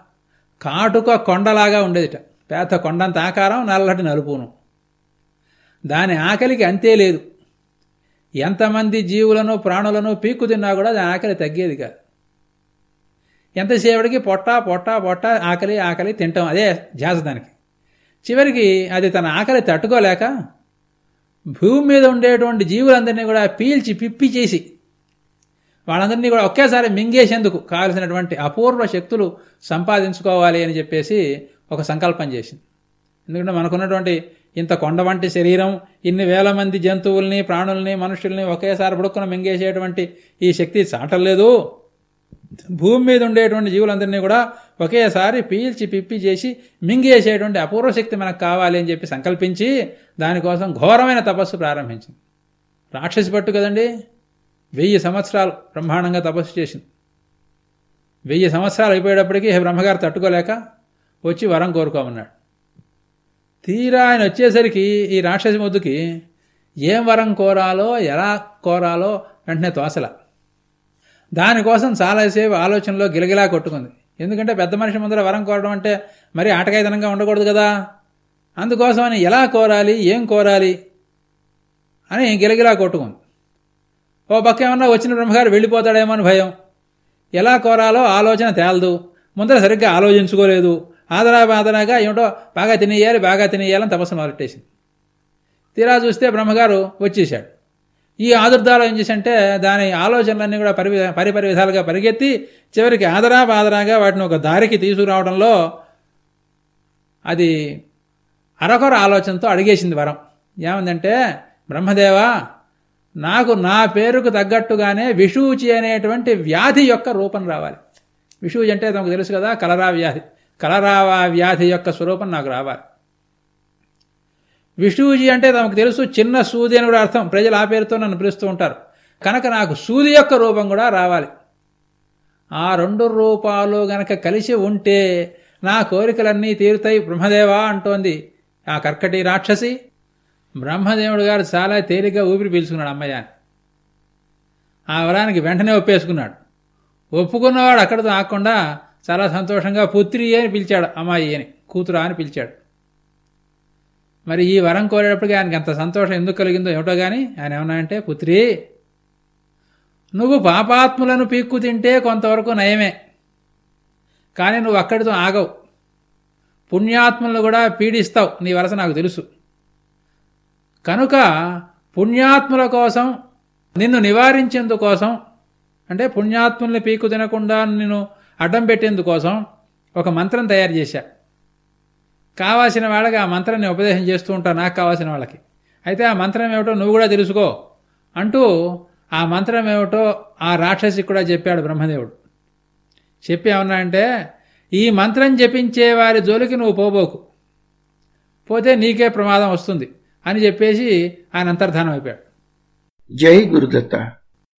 కాటుక కొండలాగా ఉండేదిట. పేద కొండంత ఆకారం నల్లటి నలుపును. దాని ఆకలికి అంతే లేదు. ఎంతమంది జీవులను ప్రాణులను పీక్కు తిన్నా కూడా దాని ఆకలి తగ్గేది కాదు. ఎంతసేపటికి పొట్ట పొట్ట పొట్ట ఆకలి ఆకలి తింటాం. అదే ధ్యాస దానికి. చివరికి అది తన ఆకలి తట్టుకోలేక భూమి మీద ఉండేటువంటి జీవులందరినీ కూడా పీల్చి పిప్పి చేసి వాళ్ళందరినీ కూడా ఒకేసారి మింగేసేందుకు కావలసినటువంటి అపూర్వ శక్తులు సంపాదించుకోవాలి అని చెప్పేసి ఒక సంకల్పం చేసింది. ఎందుకంటే మనకున్నటువంటి ఇంత కొండ వంటి శరీరం ఇన్ని వేల మంది జంతువుల్ని ప్రాణుల్ని మనుషుల్ని ఒకేసారి బుడుక్కున మింగేసేటువంటి ఈ శక్తి చాటలేదు. భూమి మీద ఉండేటువంటి జీవులందరినీ కూడా ఒకేసారి పీల్చి పిప్పి చేసి మింగేసేటువంటి అపూర్వ శక్తి మనకు కావాలి అని చెప్పి సంకల్పించి దానికోసం ఘోరమైన తపస్సు ప్రారంభించింది. రాక్షసి పట్టు కదండి? వెయ్యి సంవత్సరాలు బ్రహ్మాండంగా తపస్సు చేసింది. వెయ్యి సంవత్సరాలు అయిపోయేటప్పటికీ బ్రహ్మగారు తట్టుకోలేక వచ్చి వరం కోరుకోమన్నాడు. తీరా ఆయన వచ్చేసరికి ఈ రాక్షసి ముద్దుకి ఏం వరం కోరాలో ఎలా కోరాలో వెంటనే తోసల. దానికోసం చాలాసేపు ఆలోచనలో గిలగిలా కొట్టుకుంది. ఎందుకంటే పెద్ద మనిషి ముందర వరం కోరడం అంటే మరి ఆటకాయతనంగా ఉండకూడదు కదా. అందుకోసమని ఎలా కోరాలి ఏం కోరాలి అని గిలగిలా కొట్టుకుంది. ఓ పక్క ఏమన్నా వచ్చిన బ్రహ్మగారు వెళ్ళిపోతాడేమో అని భయం. ఎలా కోరాలో ఆలోచన తేలదు. ముందర సరిగ్గా ఆలోచించుకోలేదు. ఆదరా బాదరాగా ఏమిటో బాగా తినేయాలి బాగా తినేయాలని తపస్సు మొదలెట్టేసింది తీరా చూస్తే బ్రహ్మగారు వచ్చేశాడు. ఈ ఆదుర్దాలో ఏం చేసంటే దాని ఆలోచనలన్నీ కూడా పరి పరిపరి విధాలుగా పరిగెత్తి చివరికి ఆదరా బాదరాగా వాటిని ఒక దారికి తీసుకురావడంలో అది అరకొర ఆలోచనతో అడిగేసింది వరం. ఏమందంటే బ్రహ్మదేవా నాకు నా పేరుకు తగ్గట్టుగానే విషూచి అనేటువంటి వ్యాధి యొక్క రూపం రావాలి. విషూచి అంటే తమకు తెలుసు కదా కలరా వ్యాధి. కలరావా వ్యాధి యొక్క స్వరూపం నాకు రావాలి. విష్ణువుజీ అంటే తమకు తెలుసు చిన్న సూది అని కూడా అర్థం. ప్రజలు ఆ పేరుతో నన్ను పిలుస్తూ ఉంటారు. కనుక నాకు సూది యొక్క రూపం కూడా రావాలి. ఆ రెండు రూపాలు గనక కలిసి ఉంటే నా కోరికలన్నీ తీరుతాయి. బ్రహ్మదేవా అంటోంది. ఆ కర్కటి రాక్షసి బ్రహ్మదేవుడు గారు చాలా తేలిగ్గా ఊపిరి పీల్చుకున్నాడు అమ్మయ్య ఆ వరానికి వెంటనే ఒప్పేసుకున్నాడు. ఒప్పుకున్నవాడు అక్కడితో ఆకుండా చాలా సంతోషంగా పుత్రి అని పిలిచాడు అమ్మాయి అని కూతురా అని పిలిచాడు. మరి ఈ వరం కోరేటప్పటికి ఆయనకి అంత సంతోషం ఎందుకు కలిగిందో ఏమిటో కానీ ఆయన ఏమన్నా అంటే పుత్రి నువ్వు పాపాత్ములను పీక్కు తింటే కొంతవరకు నయమే. కానీ నువ్వు అక్కడితో ఆగవు. పుణ్యాత్మలను కూడా పీడిస్తావు. నీ వలస నాకు తెలుసు. కనుక పుణ్యాత్ముల కోసం నిన్ను నివారించేందుకోసం అంటే పుణ్యాత్ముల్ని పీకు తినకుండా నిన్ను అడ్డం పెట్టేందుకోసం ఒక మంత్రం తయారు చేశా. కావాల్సిన వాళ్ళకి ఆ మంత్రాన్ని ఉపదేశం చేస్తూ ఉంటాను నాకు కావాల్సిన వాళ్ళకి. అయితే ఆ మంత్రం ఏమిటో నువ్వు కూడా తెలుసుకో అంటూ ఆ మంత్రం ఏమిటో ఆ రాక్షసి కూడా చెప్పాడు బ్రహ్మదేవుడు. చెప్పి ఏమన్నా అంటే ఈ మంత్రం జపించే వారి జోలికి నువ్వు పోబోకు. పోతే నీకే ప్రమాదం వస్తుంది అని చెప్పేసి ఆయన అంతర్ధానం అయిపోయాడు. జై గురుదత్త.